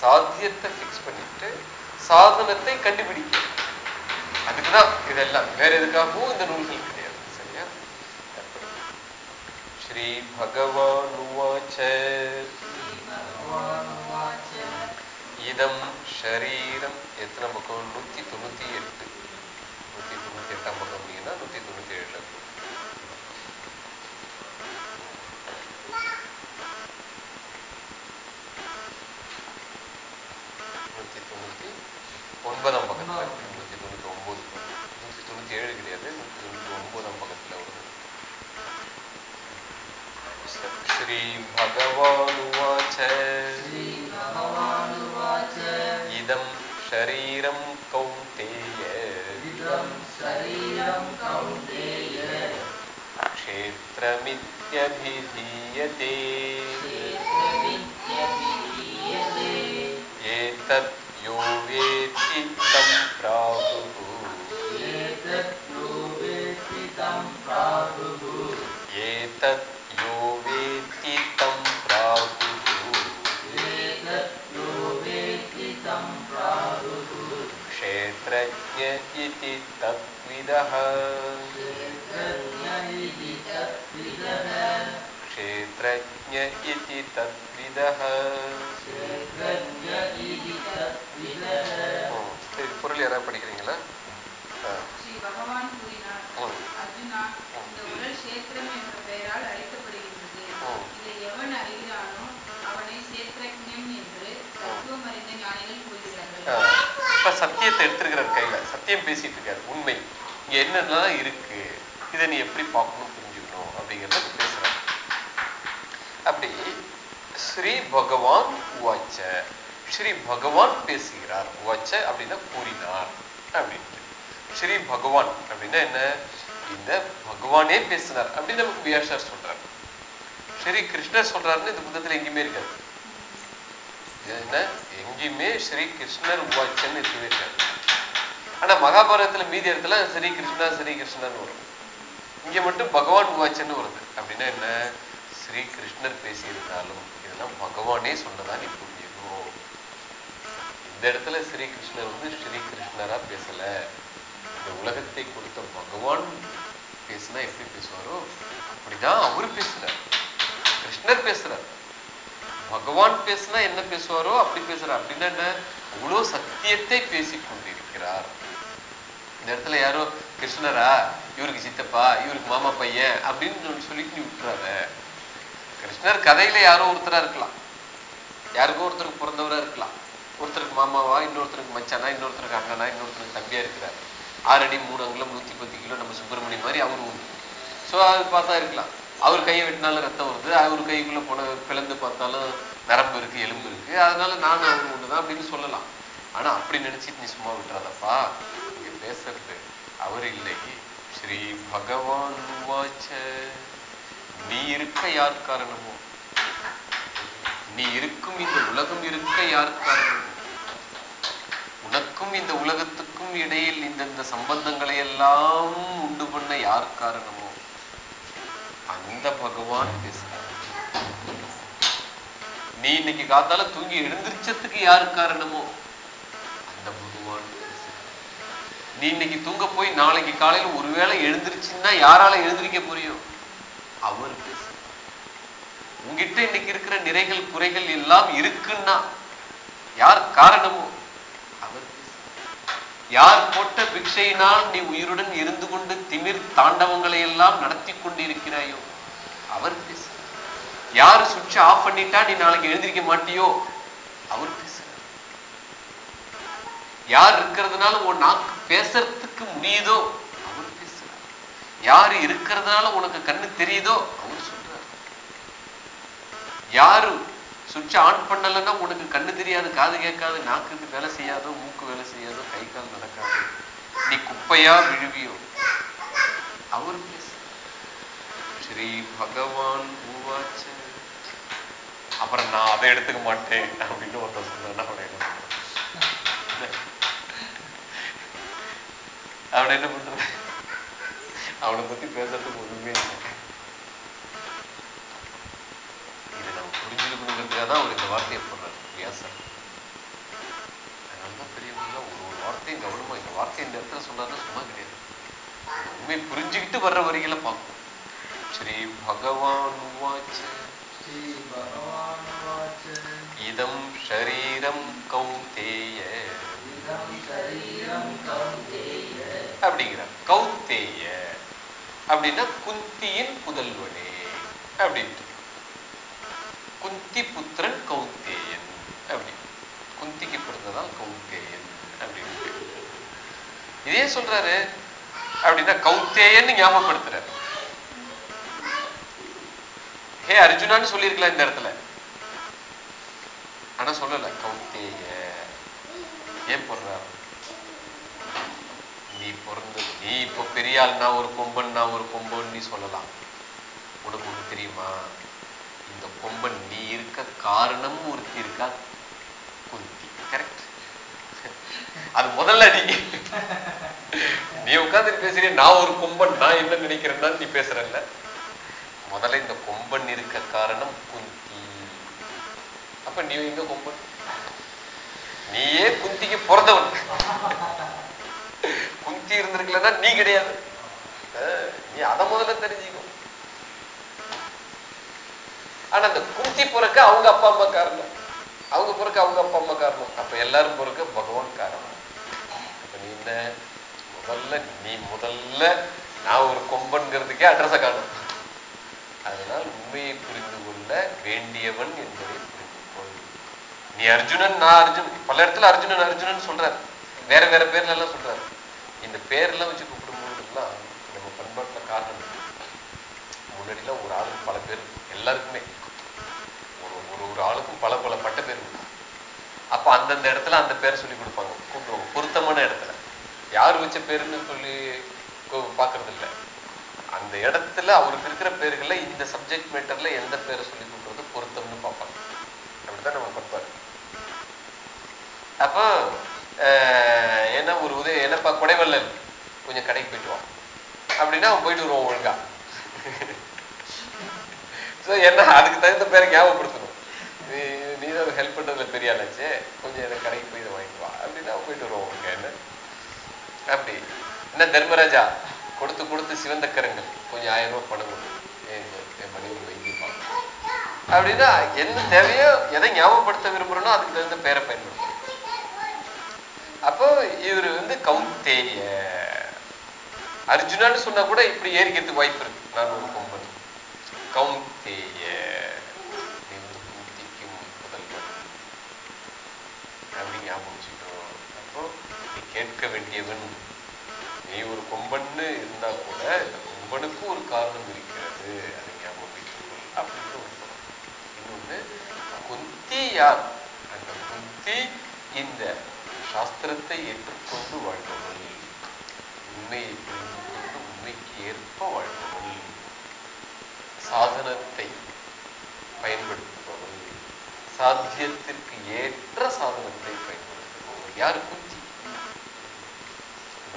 சாத்தியத்தை ஃபிக்ஸ் பண்ணிட்டு சாதனத்தை கண்டுபிடிக்க அதுக்குதான் இதெல்லாம். வேற எதுக்காகவும் இந்த நூல்கள் கிடையாது. சரியா. ஸ்ரீ பகவான் உவாச்ச. இதம் ஷரீரம். எத்தனை பக்கம்? நூத்தி தொண்ணூத்தி கிருஷ்ணர் சொல்றாருன்னு இந்த புத்தகத்துல எங்கேயுமே இருக்காது. என்ன எங்கேயுமே ஸ்ரீ கிருஷ்ணர் உவாச்சன்னு இருக்கவே இருக்காது. ஆனா மகாபாரதத்துல மீதி இடத்துல ஸ்ரீ கிருஷ்ணா ஸ்ரீ கிருஷ்ணர்னு வரும். இங்க மட்டும் பகவான் உவாச்சன்னு வருது. அப்படின்னா என்ன? ஸ்ரீ கிருஷ்ணர் பேசியிருந்தாலும் இதெல்லாம் பகவானே சொன்னதா நீ புரியணும் இந்த இடத்துல ஸ்ரீ கிருஷ்ணர் வந்து ஸ்ரீ கிருஷ்ணரா பேசல. இந்த உலகத்தை கொடுத்த பகவான் பேசினா எப்படி பேசுவாரோ? அப்படிதான் அவரு பேசுறாரு கிருஷ்ணர் பேசுறார். பகவான் பேசுனா என்ன பேசுவாரோ அப்படி பேசுறார். அப்படின்னா என்ன? அவ்வளோ சத்தியத்தை பேசிக் கொண்டிருக்கிறார். இந்த இடத்துல யாரோ கிருஷ்ணரா இவருக்கு சித்தப்பா இவருக்கு மாமா பையன் அப்படின்னு சொல்லிட்டு நீ விட்டுறாத. கிருஷ்ணர் கதையில யாரோ ஒருத்தரா இருக்கலாம். யாருக்கோ ஒருத்தருக்கு பிறந்தவரா இருக்கலாம். ஒருத்தருக்கு மாமாவா இன்னொருத்தருக்கு மச்சானா இன்னொருத்தருக்கு அண்ணனா இன்னொருத்தருக்கு தம்பியா இருக்கிறார். ஆறடி மூணு அங்குலம் நூத்தி பத்து கிலோ நம்ம சுப்பிரமணியம் மாதிரி அவரு ஸோ அது பார்த்தா இருக்கலாம். அவர் கையை வெட்டினாலும் ரத்தம் வருது. அவர் கைக்குள்ள போன பிளந்து பார்த்தாலும் நரம்பு இருக்கு எலும்பு இருக்கு. அதனால நானும் அவர் ஒன்று தான் அப்படின்னு சொல்லலாம். ஆனா அப்படி நினைச்சிட்டு நீ சும்மா விட்டுறாதப்பா. நீங்க பேசுறது அவர் இல்லை. ஸ்ரீ பகவான் வாச்ச நீ இருக்க யார் காரணமோ? நீ இருக்கும் இந்த உலகம் இருக்க யார் காரணமோ? உனக்கும் இந்த உலகத்துக்கும் இடையில் இந்தந்த சம்பந்தங்களை எல்லாம் உண்டு பண்ண யார் காரணமோ? அந்த பகவான் பேசுறார். நீ இன்னைக்கு காத்தால தூங்கி எழுந்திரிச்சதுக்கு யார் காரணமோ? அந்த பகவான் நீ இன்னைக்கு தூங்க போய் நாளைக்கு காலையில ஒருவேளை எழுந்திருச்சுன்னா யாரால எழுந்திருக்க முடியும்? அவர் உங்ககிட்ட இன்னைக்கு இருக்கிற நிறைகள் குறைகள் எல்லாம் இருக்குன்னா யார் காரணமோ? யார் போட்ட பிக்ஷையினால் நீ உயிருடன் இருந்து கொண்டு திமிர் தாண்டவங்களை எல்லாம் நடத்தி கொண்டிருக்கிறாயோ? அவர் பேசுறார் யார் சுவிட்ச் ஆஃப் பண்ணிட்டா நீ நாளைக்கு எழுந்திருக்க மாட்டியோ? அவர் பேசுறார் யார் இருக்கிறதுனால உன் நாக்கு பேசுறதுக்கு முடியுதோ? அவர் பேசுறார் யார் இருக்கிறதுனால உனக்கு கண்ணு தெரியுதோ? அவர் சொல்றார். யாரு சுவிட்ச் ஆன் பண்ணலைன்னா உனக்கு கண்ணு தெரியாது காது கேட்காது நாக்கு வேலை செய்யாதோ மூக்கு வேலை செய்யாதோ கை கால் நடக்காது. நீ குப்பையா விழுவியோ? அவர் ஸ்ரீ பகவான் உருவாச்ச அப்புறம் நான் அதை எடுத்துக்க மாட்டேன் அப்படின்னு ஒருத்தர் சொன்னா அவனை என்ன அவனை என்ன பண்றது அவனை பத்தி பேசுறதுக்கு ஒண்ணுமே இல்லை. இதை நம்ம புரிஞ்சுக்கணுங்கிறதுக்காக தான் அவர் இந்த வார்த்தையை போடுறார். வியாசர் அதனால தான் பெரியவங்க ஒரு ஒரு வார்த்தையும் கவனமா இந்த வார்த்தை இந்த இடத்துல சொன்னார்னா சும்மா கிடையாது. உண்மை புரிஞ்சுக்கிட்டு வர்ற வரிகளை பார்க்கணும். ஸ்ரீ பகவான் உவாச்ச. ஸ்ரீ பகவான் வாச்ச இதம் ஷரீரம் கௌந்தேய அப்படிங்கிறார். கௌந்தேய அப்படின்னா குந்தியின் புதல்வனே. அப்படின்ட்டு. குந்தி புத்திரன் கௌந்தேயன் அப்படி. குந்திக்கு பிறந்ததால் கௌந்தேயன் அப்படின்னு இதே சொல்றாரு. அப்படின்னா கௌந்தேயன் ஞாபகப்படுத்துறாரு. ஹே அர்ஜுனான்னு சொல்லியிருக்கலாம் இந்த இடத்துல. ஆனா சொல்லல கௌந்தேய. ஏன் போடுறாரு நீ பிறந்த நீ இப்போ பெரிய நான் ஒரு கொம்பன் நான் ஒரு கொம்பன் நீ சொல்லலாம். உனக்கு ஒண்ணு தெரியுமா? இந்த கொம்பன் நீ இருக்க காரணம் ஒருத்தி இருக்கா? குந்தி. கரெக்ட் அது முதல்ல நீ. நீ உட்காந்து பேசுறிய நான் ஒரு கொம்பன் நான் என்ன நினைக்கிறேன்னா நீ பேசுறல்ல. முதல்ல இந்த கொம்பன் இருக்க காரணம் குந்தி. அப்ப நீ எங்க கொம்பன் நீயே குந்திக்கு பிறந்தவன் குந்தி இருந்திருக்கலன்னா நீ கிடையாது. நீ அதை முதல்ல தெரிஞ்சுக்கோ. ஆனா அந்த குந்தி பிறக்க அவங்க அப்பா அம்மா காரணம். அவங்க பிறக்க அவங்க அப்பா அம்மா காரணம். அப்ப எல்லாரும் பிறக்க பகவான் காரணம். அப்ப நீ என்ன? முதல்ல நீ முதல்ல நான் ஒரு கொம்பன்கிறதுக்கே அட்ரஸை காணும். அதனால் உண்மையை புரிந்து கொள்ள வேண்டியவன் என்பதை புரிந்து கொள். நீ அர்ஜுனன் நான் அர்ஜுன் பல இடத்துல அர்ஜுனன் அர்ஜுனன் சொல்றாரு. வேற வேற பேர்ல எல்லாம் சொல்றாரு. இந்த பேர்லாம் வச்சு கூப்பிடும்போதுலாம் நம்ம பண்பாட்டுல காரணம். முன்னாடிலாம் ஒரு ஆளுக்கு பல பேர் எல்லாருக்குமே. ஒரு ஆளுக்கும் பல பல பட்ட பேர் அப்ப அந்தந்த இடத்துல அந்த பேரை சொல்லி கொடுப்பாங்க. கூப்பிடுவாங்க பொருத்தமான இடத்துல. யார் வச்ச பேருன்னு சொல்லி பார்க்கறது இல்லை அந்த இடத்துல அவருக்கு இருக்கிற பேர்கள்ல இந்த சப்ஜெக்ட் மேட்டர்ல எந்த பேரை சொல்லி கூப்பிடுறது பொருத்தம்னு பார்ப்பாங்க. அப்படிதான் நம்ம பார்ப்பாரு. அப்போ அஹ், என்ன ஒரு உதவி என்னப்பா குடைவல்லல் கொஞ்சம் கடைக்கு போயிட்டு வா. அப்படின்னா அவன் போயிட்டு வருவான் ஒழுங்கா. ஸோ என்ன அதுக்கு தகுந்த பேரை ஞாபகப்படுத்தணும். நீ நீ தான் ஹெல்ப் பண்ணுறதுல பெரிய ஆளாச்சு. கொஞ்சம் எனக்கு கடைக்கு போய் இதை வாங்கிட்டு வா. அப்படின்னா போயிட்டு வருவோம் ஒழுங்கா என்ன அப்படி. என்ன தர்மராஜா? கொடுத்து கொடுத்து சிவந்த கரங்கள். கொஞ்சம் ஆயிரம் ரூபாய் பணம் கொடு. ஏன் இந்த என் மனைவி அப்படின்னா என்ன தேவையோ எதை ஞாபகப்படுத்த விரும்புகிறோனோ அதுக்கு தகுந்த பேரை பயன்படுத்தும் அப்போ இவர் வந்து கௌந்தேய. அர்ஜுனான்னு சொன்னா கூட இப்படி ஏறிக்கிறதுக்கு வாய்ப்பு இருக்கு. நான் ஒரு கொம்பன் கௌந்தேய. கேட்க வேண்டியவன். நீ ஒரு கொம்பன்னு இருந்தா கூட இந்த கொம்பனுக்கு ஒரு காரணம் இருக்கிறது. அதை ஞாபகம் அப்படின்னு ஒரு சொல்லணும் இன்னொன்னு குந்தி யார்? அந்த குந்தி இந்த சாஸ்திரத்தை ஏற்றுக்கொண்டு வாழ்பவள். உண்மையை புரிந்து கொண்டு உண்மைக்கு ஏற்ப வாழ்பவள். சாதனத்தை பயன்படுத்துபவள். சாத்தியத்திற்கு ஏற்ற சாதனத்தை பயன்படுத்துபவள். யாருக்கும்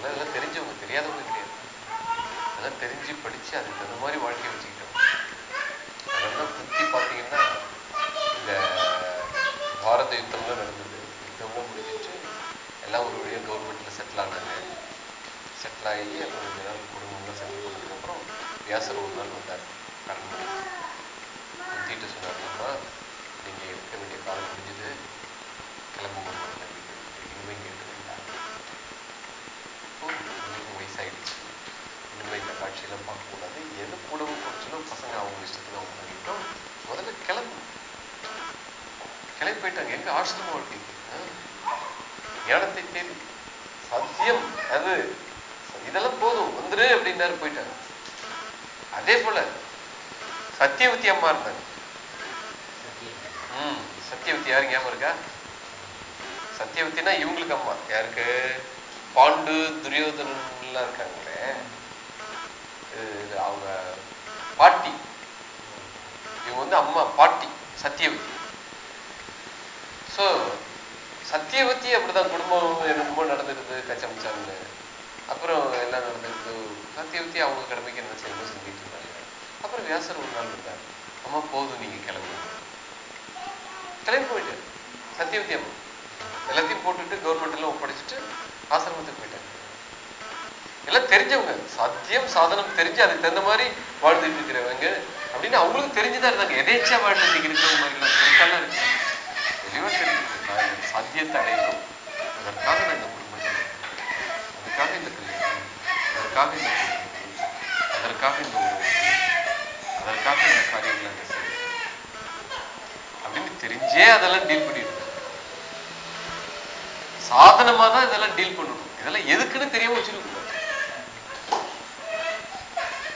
அதெல்லாம் எல்லாம் தெரிஞ்சவங்க தெரியாதவங்க கிடையாது. அதெல்லாம் தெரிஞ்சு படித்து அதுக்கு தகுந்த மாதிரி வாழ்க்கையை வச்சுக்கிட்டோம். அதெல்லாம் சுற்றி பார்த்தீங்கன்னா இந்த பாரத யுத்தம்லாம் நடந்தது. யுத்தம்லாம் முடிஞ்சிச்சு. எல்லாம் ஒரு வழியாக கவர்மெண்ட்டில் செட்டில் ஆனாங்க. செட்டில் ஆகி அப்புறம் கொஞ்ச நாள் குடும்பம்லாம் செட்டில் பண்ணதுக்கப்புறம் வியாசர் ஒரு நாள் வந்தார். கடன் குந்திட்டு சொன்னார் அம்மா நீங்கள் இருக்க வேண்டிய காலம் முடிஞ்சது. கிளம்புங்க. இந்த பார்க்கக்கூடாது எது கூடவும் குறைச்சலும் பசங்க அவங்க இஷ்டத்துக்கு அவங்க பண்ணிட்டோம் முதல்ல கிளம்பு. கிளம்பி போயிட்டாங்க. எங்கே ஆசிரமம் வாழ்க்கைக்கு ஆ? ஞானத்தை தேடி. சத்தியம். அது. இதெல்லாம் போதும். வந்துரு அப்படின்னாரு போயிட்டாங்க அதே போல சத்தியவதி அம்மா இருந்தாங்க. ம் சத்தியவதி யாரு ஞாபகம் இருக்கா? சத்தியவதினா இவங்களுக்கு அம்மா. யாருக்கு? பாண்டு துரியோதனன் இருக்காங்களே. அவங்க பாட்டி. இவங்க வந்து அம்மா பாட்டி சத்தியவதி ஸோ சத்தியவதி அப்படிதான் குடும்பம் என்னமோ நடந்துடுது கச்சமிச்சாங்க அப்புறம் எல்லாம் நடந்துடுது சத்தியவதி அவங்க கடமைக்கு என்ன செய்யணும் செஞ்சுட்டு இருந்தாங்க. அப்புறம் வியாசர் ஒரு நாள் இருந்தார். அம்மா போதும் நீங்க கிளம்புங்க. கிளம்பி போயிட்டார். சத்தியவதி அம்மா. எல்லாத்தையும் போட்டுட்டு கவர்மெண்ட் எல்லாம் ஒப்படைச்சிட்டு ஆசிரமத்துக்கு போயிட்டார் எல்லாம் தெரிஞ்சவங்க. சத்தியம் சாதனம் தெரிஞ்சு அதுக்கு தகுந்த மாதிரி வாழ்ந்துட்டு இருக்கிறவங்க அப்படின்னு அவங்களுக்கு தெரிஞ்சுதான் இருந்தாங்க. எதேச்சா வாழ்ந்து இருக்கிற மாதிரி எல்லாம் பெருசாலாம் இருக்கு தெளிவா தெரிஞ்சு நான் சாத்தியத்தை அடையணும். அதற்காக நான் இந்த குடும்பத்தில் அதுக்காக இந்த கல்யாணம் அதற்காக இந்த அதற்காக இந்த உறவு அதற்காக இந்த காரியங்கள் அப்படின்னு தெரிஞ்சே அதெல்லாம் டீல் பண்ணிட்டு சாதனமா தான் இதெல்லாம் டீல் பண்ணணும். இதெல்லாம் எதுக்குன்னு தெரியாம வச்சிருக்கோம்.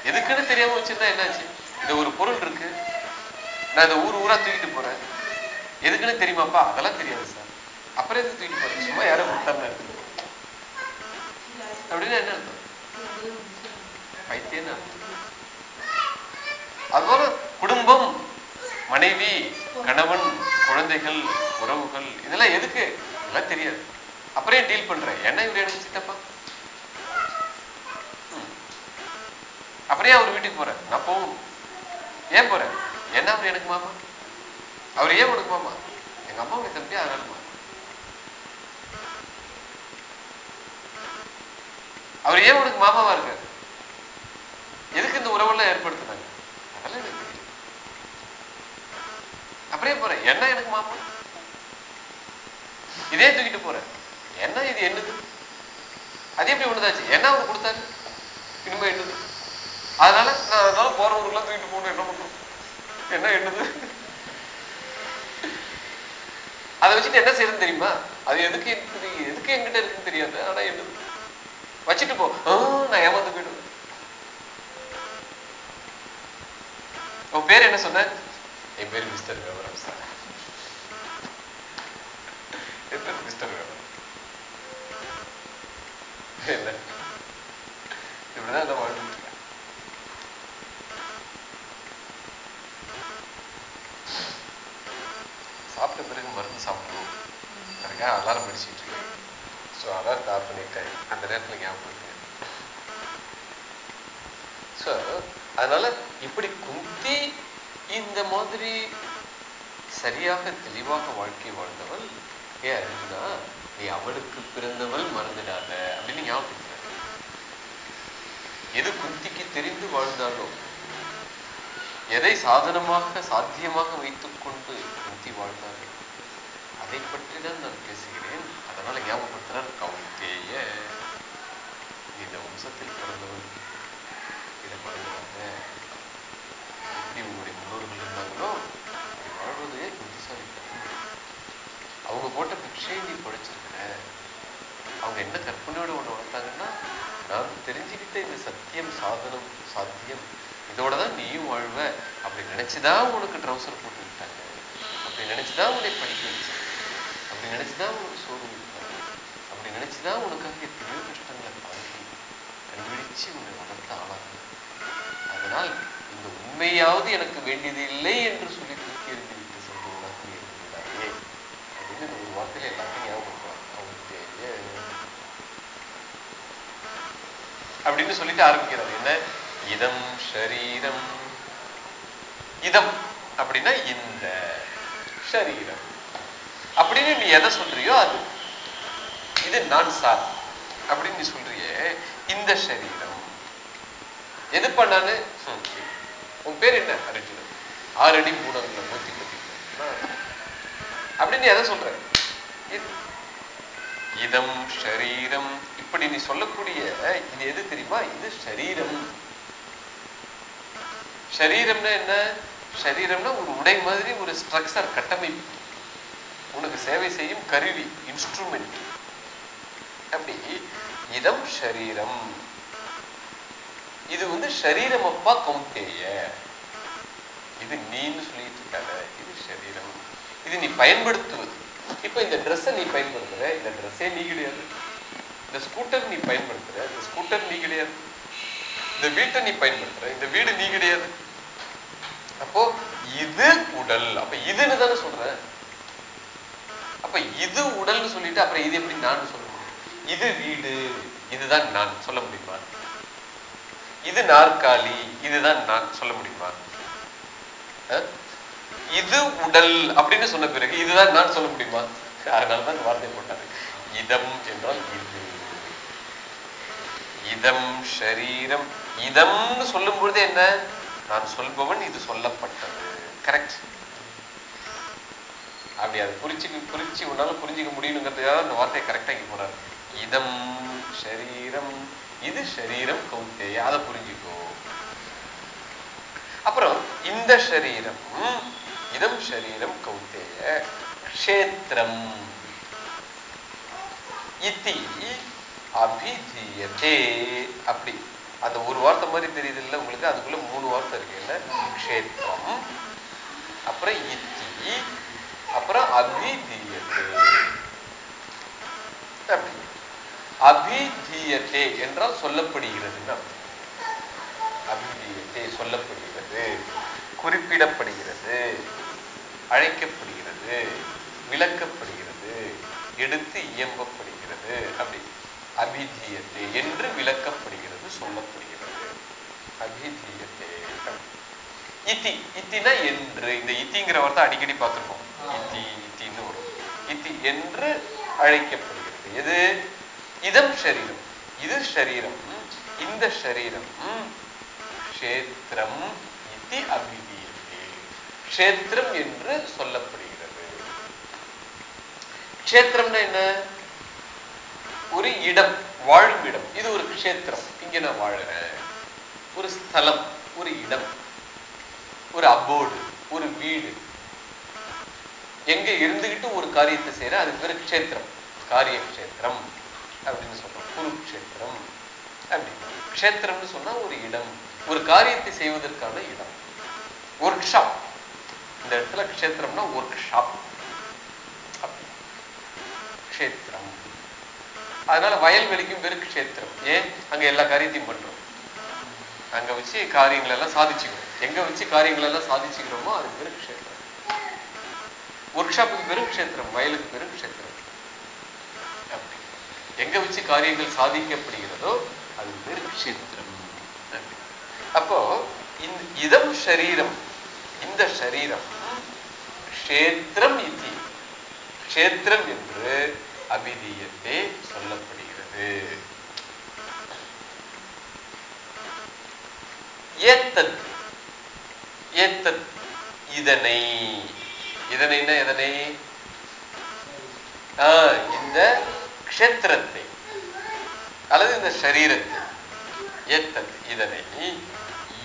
எதுக்குன்னு தெரியாம வச்சிருந்தா என்னாச்சு? இந்த ஒரு பொருள் இருக்கு. நான் இந்த ஊர் ஊரா தூக்கிட்டு போறேன். எதுக்குன்னு தெரியுமாப்பா? அதெல்லாம் தெரியாது சார். அப்புறம் எதுக்கு தூக்கிட்டு போறேன்? சும்மா யாரும் கொடுத்தாருன்னு இருக்கு அப்படின்னா என்ன அர்த்தம்? அர்த்தம். அதுபோல குடும்பம் மனைவி கணவன் குழந்தைகள் உறவுகள் இதெல்லாம் எதுக்கு? இதெல்லாம் தெரியாது. அப்புறம் டீல் பண்றேன் என்ன இவர் எனக்கு சித்தப்பா? அப்புறம் அவர் வீட்டுக்கு போறேன் நான் போகணும். ஏன் போறேன் என்ன அவர் எனக்கு மாமா? அவர் ஏன் உனக்கு மாமா? எங்க உங்க தம்பி அதனால மாமா அவர் ஏன் உனக்கு மாமாவா இருக்காரு? எதுக்கு இந்த உறவெல்லாம் ஏற்படுத்தினாங்க அதெல்லாம் எனக்கு அப்படியே போறேன் என்ன எனக்கு மாமா? இதே தூக்கிட்டு போறேன் என்ன இது என்னது? அது எப்படி ஒண்ணுதாச்சு? என்ன அவர் கொடுத்தாரு? இனிமே என்னது? அதனால நான் அதனால போற ஊருக்குலாம் தூக்கிட்டு போகணும். என்ன பண்றோம் என்ன என்னது? அதை வச்சுட்டு என்ன செய்யறது தெரியுமா? அது எதுக்கு எதுக்கு என்கிட்ட இருக்குன்னு தெரியாது. ஆனா என்னது? வச்சுட்டு போ. நான் ஏமாந்து போயிடுவேன். உன் பேர் என்ன சொன்ன? என் பேர் மிஸ்டர் விவரம் சார். என் பேர் மிஸ்டர் விவரம். என்ன? இப்படிதான் நான் வாழ்ந்துட்டு இருக்கேன் சாப்பிட்ட பிறகு மருந்து சாப்பிடணும் அதுக்காக அலாரம் அடிச்சுட்டு இருக்கேன் ஸோ அலாரம் ஆஃப் பண்ணிட்டேன் அந்த நேரத்தில் ஞாபகம் இருக்கு. ஸோ அதனால இப்படி குந்தி இந்த மாதிரி சரியாக தெளிவாக வாழ்க்கை வாழ்ந்தவள் ஏ அர்ஜுனா நீ அவளுக்கு பிறந்தவள் மறந்துடாத அப்படின்னு ஞாபகம் எது குந்திக்கு தெரிந்து வாழ்ந்தாலும் எதை சாதனமாக சாத்தியமாக வைத்துக்கொண்டு கொண்டு வாழ்ந்தார்கள்? அதை பற்றி தான் நான் பேசுகிறேன். அதனால ஞாபகப்படுத்துறார் கவுந்தேய இந்த வம்சத்தில் பிறந்தவர் இதை மறந்துடாத எப்படி உங்களுடைய முன்னோர்கள் இருந்தாங்களோ அப்படி வாழ்வதையே புத்திசாலி அவங்க போட்ட பிக்ஷை நீ படிச்சிருக்கிற. அவங்க என்ன கற்பனையோடு ஒன்று வளர்த்தாங்கன்னா நான் தெரிஞ்சுக்கிட்ட இந்த சத்தியம் சாதனம் சாத்தியம் இதோட தான் நீயும் வாழ்வ அப்படி நினைச்சுதான் உனக்கு ட்ரௌசர் போட்டு விட்டாங்க. அப்படி நினைச்சுதான் உன்னை படிக்க வச்சாங்க. அப்படி நினைச்சுதான் உனக்கு சோறு விட்டாங்க அப்படி நினைச்சுதான் உனக்காக எத்தனையோ கஷ்டங்களை தாங்கி கண்டுபிடிச்சு உன்னை வளர்த்த ஆளாங்க அதனால் இந்த உண்மையாவது எனக்கு வேண்டியது இல்லை என்று சொல்லி தூக்கி எறிந்து விட்டு சென்று உனக்கு இருக்கிறாரே அப்படின்னு ஒரு வார்த்தையில எல்லாத்தையும் ஞாபகம் அவங்களுக்கு அப்படின்னு சொல்லிட்டு ஆரம்பிக்கிறார் என்ன? இதம் ஷரீரம். இதம் அப்படின்னா இந்த ஷரீரம். அப்படின்னு நீ எதை சொல்றியோ அது. இது நான் சார். அப்படின்னு நீ சொல்றியே இந்த ஷரீரம். எது பண்ணான்னு? உன் பேர் என்ன? அர்ஜுனன். ஆறு அடி மூணு நூத்தி பத்தி அப்படின்னு எதை சொல்ற? இதம் ஷரீரம். இப்படி நீ சொல்லக்கூடிய இது எது தெரியுமா? இது ஷரீரம். சரீரம்னா என்ன? சரீரம்னா ஒரு உடை மாதிரி ஒரு ஸ்ட்ரக்சர் கட்டமைப்பு. உனக்கு சேவை செய்யும் கருவி இன்ஸ்ட்ருமெண்ட் அப்படி இதம் ஷரீரம் இது வந்து ஷரீரம் அப்பா கௌந்தேய இது நீன்னு சொல்லிட்டு இருக்காங்க இது ஷரீரம் இது நீ பயன்படுத்துவது. இப்போ இந்த ட்ரெஸ்ஸை நீ பயன்படுத்துற இந்த ட்ரெஸ்ஸே நீ கிடையாது. இந்த ஸ்கூட்டர் நீ பயன்படுத்துற இந்த ஸ்கூட்டர் நீ கிடையாது. இந்த வீட்டை நீ பயன்படுத்துற இந்த வீடு நீ கிடையாது. அப்போ இது உடல். அப்ப இதுன்னு தானே சொல்றேன். அப்ப இது உடல்னு சொல்லிட்டு அப்புறம் இது எப்படி நான் சொல்ல முடியும்? இது வீடு இதுதான் நான் சொல்ல முடியுமா? இது நாற்காலி இதுதான் நான் சொல்ல முடியுமா? அஹ்? இது உடல் அப்படின்னு சொன்ன பிறகு இதுதான் நான் சொல்ல முடியுமா? அதனாலதான் வார்த்தை போட்டாரு இதம் என்றால் இது. இதம் ஷரீரம். இதம்னு சொல்லும் பொழுது என்ன? நான் சொல்பவன் இது சொல்லப்பட்டது. கரெக்ட் அப்படி அது புரிச்சு புரிச்சு உன்னால புரிஞ்சுக்க முடியணுங்கிறதுக்காக அந்த வார்த்தையை கரெக்டாக இங்கே போறாரு இதம் ஷரீரம் இது ஷரீரம் கௌந்தேய. அதை புரிஞ்சுக்கோ. அப்புறம் இந்த ஷரீரம் இதம் ஷரீரம் கௌந்தேய. க்ஷேத்திரம். இத்தி அபிதீயத்தே அப்படி. அந்த ஒரு வார்த்தை மாதிரி தெரியுது இல்ல உங்களுக்கு? அதுக்குள்ள மூணு வார்த்தை இருக்கு. என்ன? க்ஷேத்திரம் அப்புறம் இத்தி அப்புறம் அபிதீயத்தை அபிதீயத்தை என்றால் சொல்லப்படுகிறது அபிதீயத்தை சொல்லப்படுகிறது குறிப்பிடப்படுகிறது அழைக்கப்படுகிறது விளக்கப்படுகிறது எடுத்து இயம்பப்படுகிறது. அப்படி. அபிதீயத்தே என்று விளக்கப்படுகிறது. சொல்லப்படுகிறது அபிதீயத்தே இத்தி இத்தினா என்று இந்த இத்திங்கிற வார்த்தை அடிக்கடி பார்த்துருக்கோம் இத்தி இத்தின்னு வரும். இத்தி என்று அழைக்கப்படுகிறது. எது? இதம் சரீரம் இது சரீரம் இந்த சரீரம் கஷேத்திரம் இத்தி அபிதீயத்தே கஷேத்திரம் என்று சொல்லப்படுகிறது. கஷேத்திரம்னா என்ன? ஒரு இடம் வாழும் இடம் இது ஒரு கஷேத்திரம். இங்கே நான் வாழுறேன். ஒரு ஸ்தலம் ஒரு இடம் ஒரு அபோர்டு ஒரு வீடு. எங்க இருந்துகிட்டு ஒரு காரியத்தை செய்யற அதுக்கு பேர் க்ஷேத்திரம். காரிய க்ஷேத்திரம் அப்படின்னு சொல்றோம். குருக்ஷேத்திரம் அப்படின்னு. க்ஷேத்திரம்னு சொன்னா ஒரு இடம் ஒரு காரியத்தை செய்வதற்கான இடம். ஒர்க் ஷாப் இந்த இடத்துல க்ஷேத்திரம்னா ஒர்க் ஷாப் க்ஷேத்திரம். அதனால வயல்வெளிக்கும் பேரு க்ஷேத்திரம். ஏன்? அங்க எல்லா காரியத்தையும் பண்றோம். அங்க வச்சு காரியங்களை எல்லாம் சாதிச்சுக்கிறோம். எங்க வச்சு காரியங்களை எல்லாம் சாதிச்சுக்கிறோமோ அது பேரு க்ஷேத்திரம். ஒர்க் ஷாப்புக்கு பேரு வயலுக்கு பேரு க்ஷேத்திரம். எங்க வச்சு காரியங்கள் சாதிக்கப்படுகிறதோ அது பேரு க்ஷேத்திரம். அப்போ இந்த இதம் ஷரீரம் இந்த ஷரீரம் க்ஷேத்திரம் இது க்ஷேத்திரம் என்று அபிதீயத்தே சொல்லப்படுகிறது. ஏத்தத் ஏத்தத் இதனை. இதனைன்னா எதனை இந்த க்ஷேத்திரத்தை அல்லது இந்த சரீரத்தை. ஏத்தத் இதனை.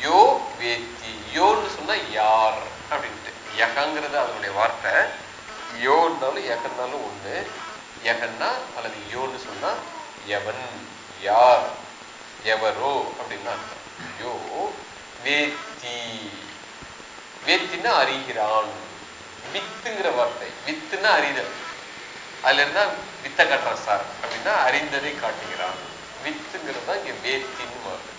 யோ வேத்தி யோன்னு சொன்னா யார் அப்படின்ட்டு. யகங்கிறது அதனுடைய வார்த்தை. யோன்னாலும் யகன்னாலும் ஒண்ணு. யகன்னா அல்லது யோன்னு சொன்னா எவன் யார் எவரோ அப்படின்னு யோ வேத்தி. வேத்தின்னா அறிகிறான். வித்துங்கிற வார்த்தை. வித்துன்னா அறிதல். அதுல இருந்தா வித்தை காட்டுறான் சார் அப்படின்னா அறிந்ததை காட்டுகிறான். வித்துங்கிறது தான் இங்க வேத்தின்னு வருது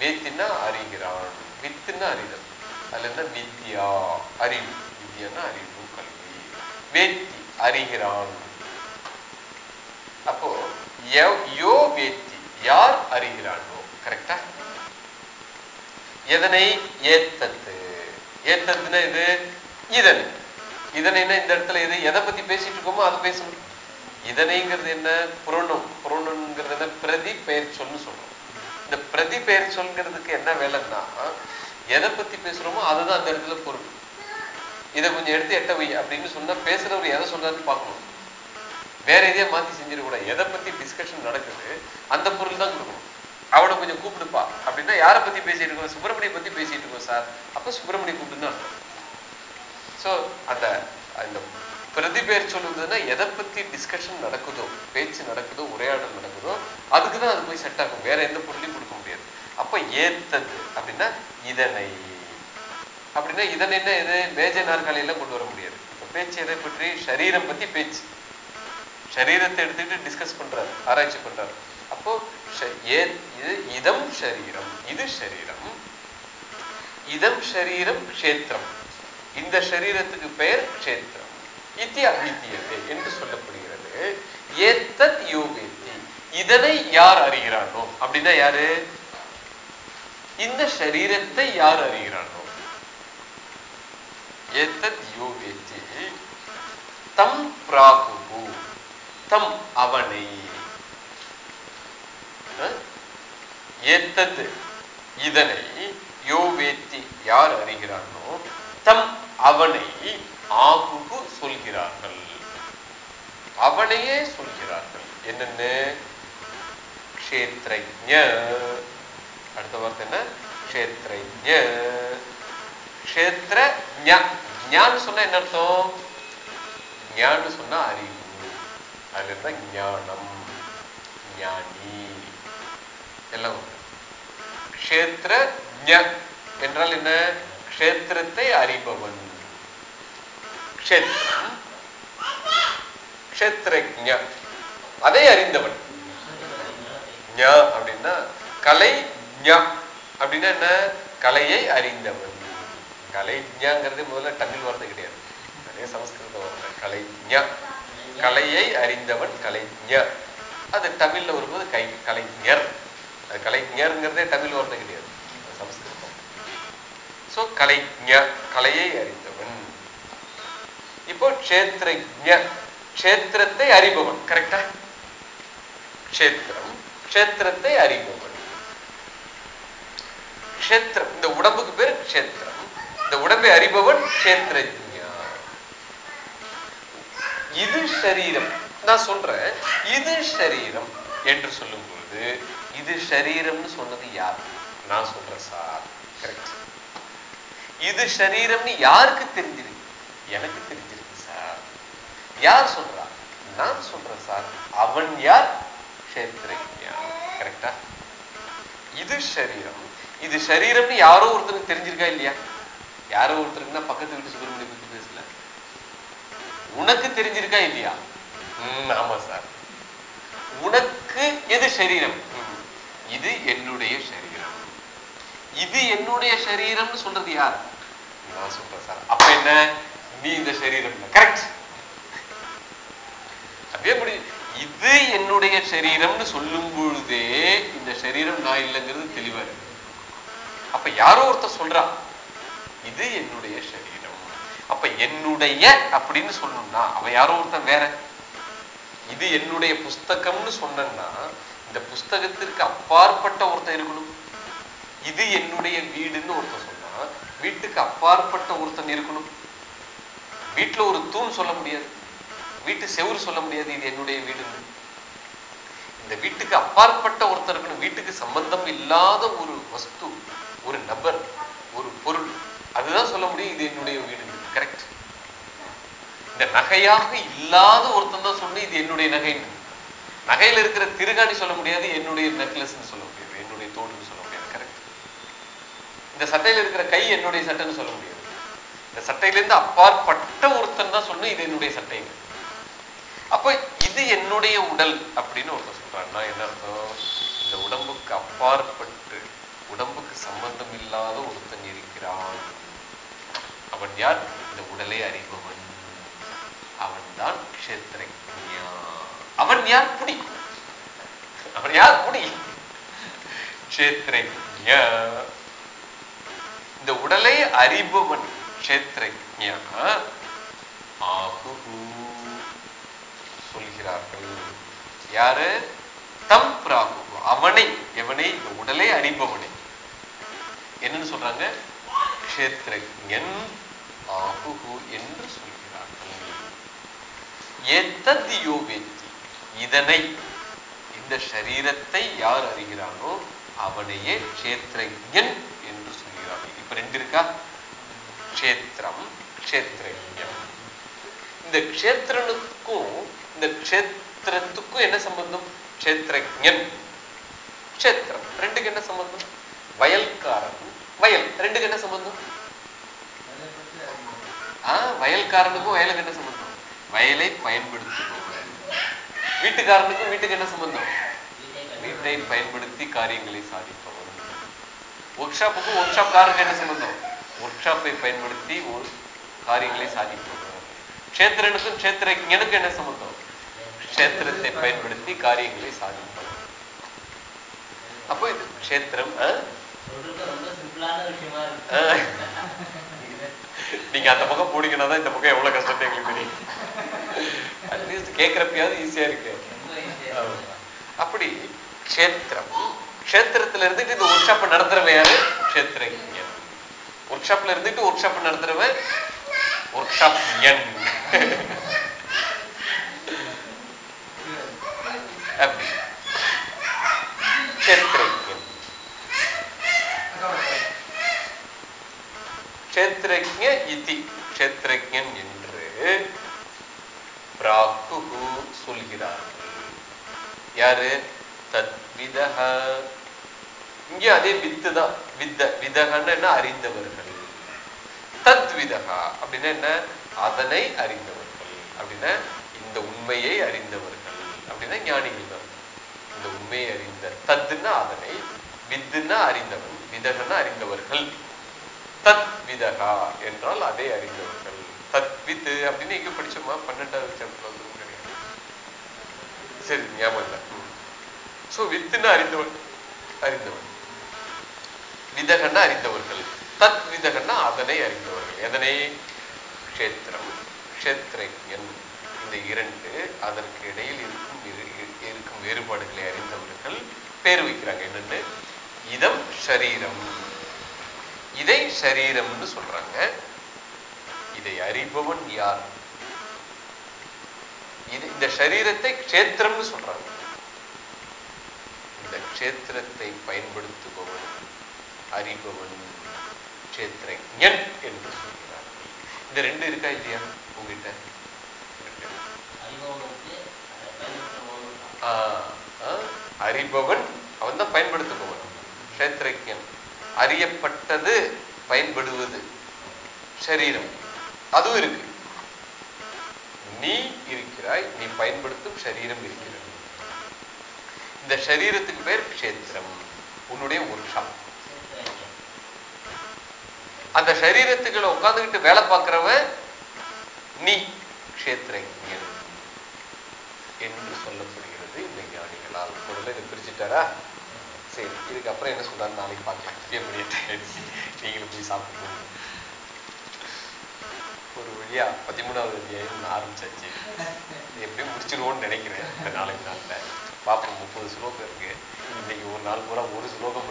வேத்தின்னா அறிகிறான். வித்துன்னா அறிதல். அதுல இருந்தா வித்யா அறிவு. வித்யான்னா அறிவு கல்வி. வேத்தி அறிகிறான். அப்போ யோ- யோ வேத்தி யார் அறிகிறாளோ? கரெக்டா எதனை ஏத்தத்து? ஏத்தத்துனா இது இதனை. என்ன இந்த இடத்துல இது எதை பத்தி பேசிட்டு இருக்கோமோ அதை பேசணும் இதனைங்கிறது என்ன? புரணம். புறணுங்கிறது என்ன? பிரதி பெயர் சொல்னு சொல்றோம். இந்த பிரதி பெயர் சொல்கிறதுக்கு என்ன வேலைன்னா எதை பத்தி பேசுறோமோ அதுதான் அந்த இடத்துல பொருள். இதை கொஞ்சம் எடுத்து எட்ட வை அப்படின்னு சொன்னா பேசுறவர் எதை சொல்றாருன்னு பார்க்கணும். வேற எதையா மாத்தி செஞ்சிடக்கூடாது எதை பத்தி டிஸ்கஷன் நடக்குது அந்த பொருள் தான் கொடுக்கணும். அவனை கொஞ்சம் கூப்பிடுப்பா. அப்படின்னா யாரை பத்தி பேசிட்டு இருக்கோம்? சுப்பிரமணிய பத்தி பேசிட்டு இருக்கோம் சார். அப்ப சுப்பிரமணிய கூப்பிட்டு அர்த்தம். ஸோ அந்த அந்த பிரதி பேர் சொல்லுவதுன்னா எதை பத்தி டிஸ்கஷன் நடக்குதோ பேச்சு நடக்குதோ உரையாடல் நடக்குதோ அதுக்கு தான் அது போய் செட் ஆகும். வேற எந்த பொருளையும் கொடுக்க முடியாது. அப்ப ஏத்தது அப்படின்னா இதனை. அப்படின்னா இதனை என்ன எது மேஜ நாற்காலியெல்லாம் கொண்டு வர முடியாது. இப்ப பேச்சு எதை பற்றி? சரீரம் பத்தி பேச்சு. சரீரத்தை எடுத்துக்கிட்டு டிஸ்கஸ் பண்றாரு ஆராய்ச்சி பண்றாரு. அப்போ இது இதம் சரீரம் இது சரீரம் இதம் சரீரம் க்ஷேத்திரம். இந்த சரீரத்துக்கு பெயர் க்ஷேத்திரம். இத்தி அவித்தியத்தை என்று சொல்லப்படுகிறது. ஏத்தத் யோகேத்தி இதனை யார் அறிகிறானோ? அப்படின்னா யாரு? இந்த சரீரத்தை யார் அறிகிறானோ? ஏத்தத் யோகேத்தி தம் பிராகுகு. தம் அவனை. ஏத்தது இதனை யோ வேத்தி யார் அறிகிறானோ தம் அவனை ஆகுகு சொல்கிறார்கள். அவனையே சொல்கிறார்கள். என்னென்ன? க்ஷேத்ரஜ அடுத்த வார்த்தை என்ன? க்ஷேத்ரஜ க்ஷேத்ர ஞான் சொன்னா என்ன அர்த்தம்? ஞான்னு சொன்னா அறிவு. அதுதான் ஞானம் ஞானி எல்லாம் க்ஷேத்திர க்ஷேத்ர என்றால் என்ன? க்ஷேத்திரத்தை அறிபவன். க்ஷேத்திரம் க்ஷேத்ரஜ அதை அறிந்தவன். ஞ அப்படின்னா கலை ஞ. அப்படின்னா என்ன? கலையை அறிந்தவன். கலைஞங்கிறது முதல்ல தமிழ் வார்த்தை கிடையாது. நிறைய சமஸ்கிருத வார்த்தை கலை ஞ. கலையை அறிந்தவன் கலைஞர். அது தமிழ்ல வரும்போது கை கலைஞர். அது கலைஞர்ங்கிறதே தமிழ் வார்த்தை கிடையாது. அது சமஸ்கிருதம். ஸோ கலைஞர் கலையை அறிந்தவன். இப்போ க்ஷேத்ரஜ க்ஷேத்திரத்தை அறிபவன். கரெக்டா க்ஷேத்திரம் க்ஷேத்திரத்தை அறிபவன். க்ஷேத்திரம் இந்த உடம்புக்கு பேர் க்ஷேத்திரம். இந்த உடம்பை அறிபவன் க்ஷேத்ரஜா இது சரீரம். நான் சொல்றேன் இது சரீரம் என்று சொல்லும் பொழுது இது சரீரம்னு சொன்னது யார்? நான் சொல்றேன் சார். கரெக்ட் இது சரீரம்னு யாருக்கு தெரிஞ்சிருக்கு? எனக்கு தெரிஞ்சிருக்கு சார். யார் சொல்றா? நான் சொல்றேன் சார். அவன் யார்? கஷேத்ரஜா கரெக்டா இது சரீரம். இது சரீரம்னு யாரோ ஒருத்தருக்கு தெரிஞ்சிருக்கா இல்லையா? யாரோ ஒருத்தருக்குன்னா பக்கத்து வீட்டு சுப்பிரமணியம் உனக்கு தெரிஞ்சிருக்கா இல்லையா? ஆமா சார். உனக்கு எது சரீரம்? இது என்னுடைய சரீரம். இது என்னுடைய சரீரம்னு சொல்றது யார்? நான் சொல்றேன் சார். அப்ப என்ன? நீ இந்த சரீரம் கரெக்ட் அப்படியே முடி. இது என்னுடைய சரீரம்னு சொல்லும் பொழுதே இந்த சரீரம் நான் இல்லைங்கிறது தெளிவா இருக்கு. அப்ப யாரோ ஒருத்தர் சொல்றா இது என்னுடைய சரீரம். அப்ப என்னுடைய அப்படின்னு சொல்லணும்னா அவன் யாரோ ஒருத்தன் வேற. இது என்னுடைய புஸ்தகம்னு சொன்னா இந்த புஸ்தகத்திற்கு அப்பாற்பட்ட ஒருத்தன் இருக்கணும். இது என்னுடைய வீடுன்னு ஒருத்தன் சொன்னா வீட்டுக்கு அப்பாற்பட்ட ஒருத்தன் இருக்கணும். வீட்டுல ஒரு தூண் சொல்ல முடியாது. வீட்டு செவுரு சொல்ல முடியாது இது என்னுடைய வீடுன்னு. இந்த வீட்டுக்கு அப்பாற்பட்ட ஒருத்தர் இருக்கணும். வீட்டுக்கு சம்பந்தம் இல்லாத ஒரு வஸ்து ஒரு நபர் ஒரு பொருள் அதுதான் சொல்ல முடியும் இது என்னுடைய வீடு கரெக்ட் இந்த நகையாக இல்லாத ஒருத்தன் தான் சொல்லி இது என்னுடைய நகைன்னு. நகையில இருக்கிற திருகாணி சொல்ல முடியாது என்னுடைய நெக்லஸ்ன்னு சொல்ல முடியாது என்னுடைய தோடுன்னு சொல்ல முடியாது. கரெக்ட் இந்த சட்டையில இருக்கிற கை என்னுடைய சட்டைன்னு சொல்ல முடியாது. இந்த சட்டையிலேருந்து அப்பாற்பட்ட ஒருத்தன் தான் சொன்ன இது என்னுடைய சட்டைங்க அப்ப இது என்னுடைய உடல் அப்படின்னு ஒருத்தர் சொல்றான்னா என்ன அர்த்தம்? இந்த உடம்புக்கு அப்பாற்பட்டு உடம்புக்கு சம்பந்தம் இல்லாத ஒருத்தன் இருக்கிறான். அவன் யார்? இந்த உடலை அறிபவன். அவன் தான் க்ஷேத்ரஜா அவன் யார்? புடி அவன் யார்? புடி க்ஷேத்ரஜா இந்த உடலை அறிபவன் க்ஷேத்ரஜா ஆகு சொல்கிறார்கள். யாரு? தம் பிராகு அவனை எவனை? இந்த உடலை அறிபவனை. என்னன்னு சொல்றாங்க? க்ஷேத்ரஜன் ஆகுகு என்று சொல்கிறார்கள். ஏத்தத் யோவேத்தி இதனை இந்த சரீரத்தை யார் அறிகிறானோ அவனையே கஷேத்திரன் என்று சொல்கிறார்கள். இப்ப ரெண்டு இருக்கா? கஷேத்திரம் கஷேத்திரம் இந்த கஷேத்திரனுக்கும் இந்த க்ஷேத்திரத்துக்கும் என்ன சம்பந்தம்? கஷேத்திரன் கஷேத்திரம். ரெண்டுக்கு என்ன சம்பந்தம்? வயல்காரன். வயல். ரெண்டுக்கு என்ன சம்பந்தம்? அதை பற்றி அறிவோம் ஆ வயல்காரனுக்கும் வயலுக்கு என்ன சம்பந்தம்? வயலை பயன்படுத்துபவன் வீட்டுக்காரனுக்கும் வீட்டுக்கு என்ன சம்பந்தம்? வீட்டை பயன்படுத்தி காரியங்களை சாதிப்பவன் ஒர்க் ஷாப்புக்கும் ஒர்க் ஷாப்காரருக்கு என்ன சம்பந்தம்? ஒர்க் ஷாப்பை பயன்படுத்தி ஒரு காரியங்களை சாதிப்பவன் க்ஷேத்திரனுக்கும் க்ஷேத்திரனுக்கும் என்ன சம்பந்தம்? க்ஷேத்திரத்தை பயன்படுத்தி காரியங்களை சாதிப்பவன் அப்போ இது க்ஷேத்திரம் ஆ? நீங்கள் நீங்க அந்த பக்கம் போனீங்கன்னா தான் இந்த பக்கம் எவ்வளவு கஷ்டம்னு எங்களுக்கு தெரியும். அட்லீஸ்ட் கேட்கறப்பயாவது ஈஸியா இருக்கு. அப்படி க்ஷேத்திரம். க்ஷேத்திரத்தில் இருந்துட்டு இந்த ஒர்க் ஷாப்பை நடத்துறவன் யாரு? க்ஷேத்திரஜன் ஒர்க் ஷாப்பில் இருந்துட்டு ஒர்க் ஷாப் நடத்துறவன் ஒர்க் ஷாப் என் அப்படி. க்ஷேத்திரஜன் க்ஷேத்திரஜ இதி. க்ஷேத்திரஜன் என்று பிராக்கு சொல்கிறார்கள் யாரு? தத்விதஹ. இங்கே அதே வித்து தான். வித்த விதகன்னு என்ன? அறிந்தவர்கள். தத்விதகா அப்படின்னா என்ன? அதனை அறிந்தவர்கள். அப்படின்னா இந்த உண்மையை அறிந்தவர்கள். அப்படின்னா ஞானிகள் தான். இந்த உண்மையை அறிந்த தத்துன்னா அதனை வித்துன்னா அறிந்தவன் விதகன்னா அறிந்தவர்கள். தத் விதகா என்றால் அதை அறிந்தவர்கள். தத் வித்து அப்படின்னு எங்க படிச்சோமா? பன்னெண்டாவது சாப்டர் வந்து கிடையாது சரி ஞாபகம் இல்லை. ஸோ வித்துன்னு அறிந்தவன் அறிந்தவன் விதகன்னா அறிந்தவர்கள். தத் விதகன்னா அதனை அறிந்தவர்கள். எதனை? க்ஷேத்திரம். க்ஷேத்திரஜன். இந்த இரண்டு அதற்கு இடையில் இருக்கும் இருக்கும் வேறுபாடுகளை அறிந்தவர்கள். பேர் வைக்கிறாங்க என்னென்னு? இதம் ஷரீரம். இதை சரீரம்னு சொல்றாங்க. இதை அறிபவன் யார்? இது இந்த சரீரத்தை க்ஷேத்திரம்னு சொல்றாங்க. இந்த க்ஷேத்திரத்தை பயன்படுத்துபவன் அறிபவன் க்ஷேத்திரஞன் என்று சொல்கிறார். இந்த ரெண்டு இருக்கா இல்லையா உங்ககிட்ட? அறிபவன் அவன் தான் பயன்படுத்துபவன் க்ஷேத்திரஜன் அறியப்பட்டது பயன்படுவது சரீரம். அதுவும் இருக்கு. நீ இருக்கிறாய் நீ பயன்படுத்தும் சரீரம் இருக்கிறது. இந்த சரீரத்துக்கு பேர் கஷேத்திரம். உன்னுடைய உருஷம். அந்த சரீரத்துக்குள்ள உட்கார்ந்துகிட்டு வேலை பார்க்கிறவன் நீ க்ஷேத்திரஜன் என்று சொல்லப்படுகிறது இந்த ஞானிகளால். முதல்ல இதை பிரிச்சுட்டாரா? சரி இதுக்கு அப்புறம் என்ன சொல்றாரு நாளைக்கு பார்க்கலாம். என்னுடைய நீங்களும் போய் சாப்பிட்டு ஒரு வழியா பதிமூணாவது அத்தியாயம் ஆரம்பிச்சாச்சு. இது எப்படியும் முடிச்சிருவோம்னு நினைக்கிறேன் இந்த நாளைக்கு நாள்ல. பாப்போம் முப்பது ஸ்லோகம் இருக்கு. இன்னைக்கு ஒரு நாள் பூரா ஒரு ஸ்லோகம்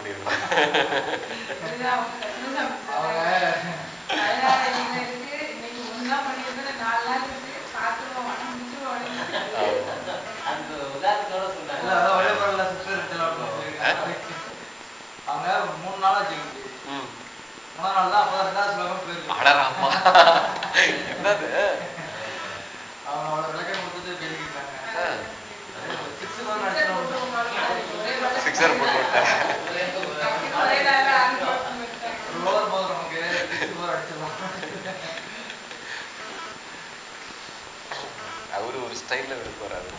அந்த உதாரணத்தோட சொன்னாங்க அதான் வழிபடல sister இடத்துல அப்படின்னு சொல்லியிருக்காங்க. அவங்க மூணு நாளா ஜெயிச்சு ம் மூணாம் நாள் தான் அப்பதான் ரெண்டாவது ஸ்லோகம் போயிருக்கு அடராமா என்னது அவங்க அவ்வளவு விளக்கம் கொடுத்துட்டு பேசிக்கிட்டாங்க ஆ, சிக்ஸ் தான் அடிச்சிடும் சிக்ஸர் போட்டு விட்டேன். அவரு ஒரு ஸ்டைல்ல விட போறாரு.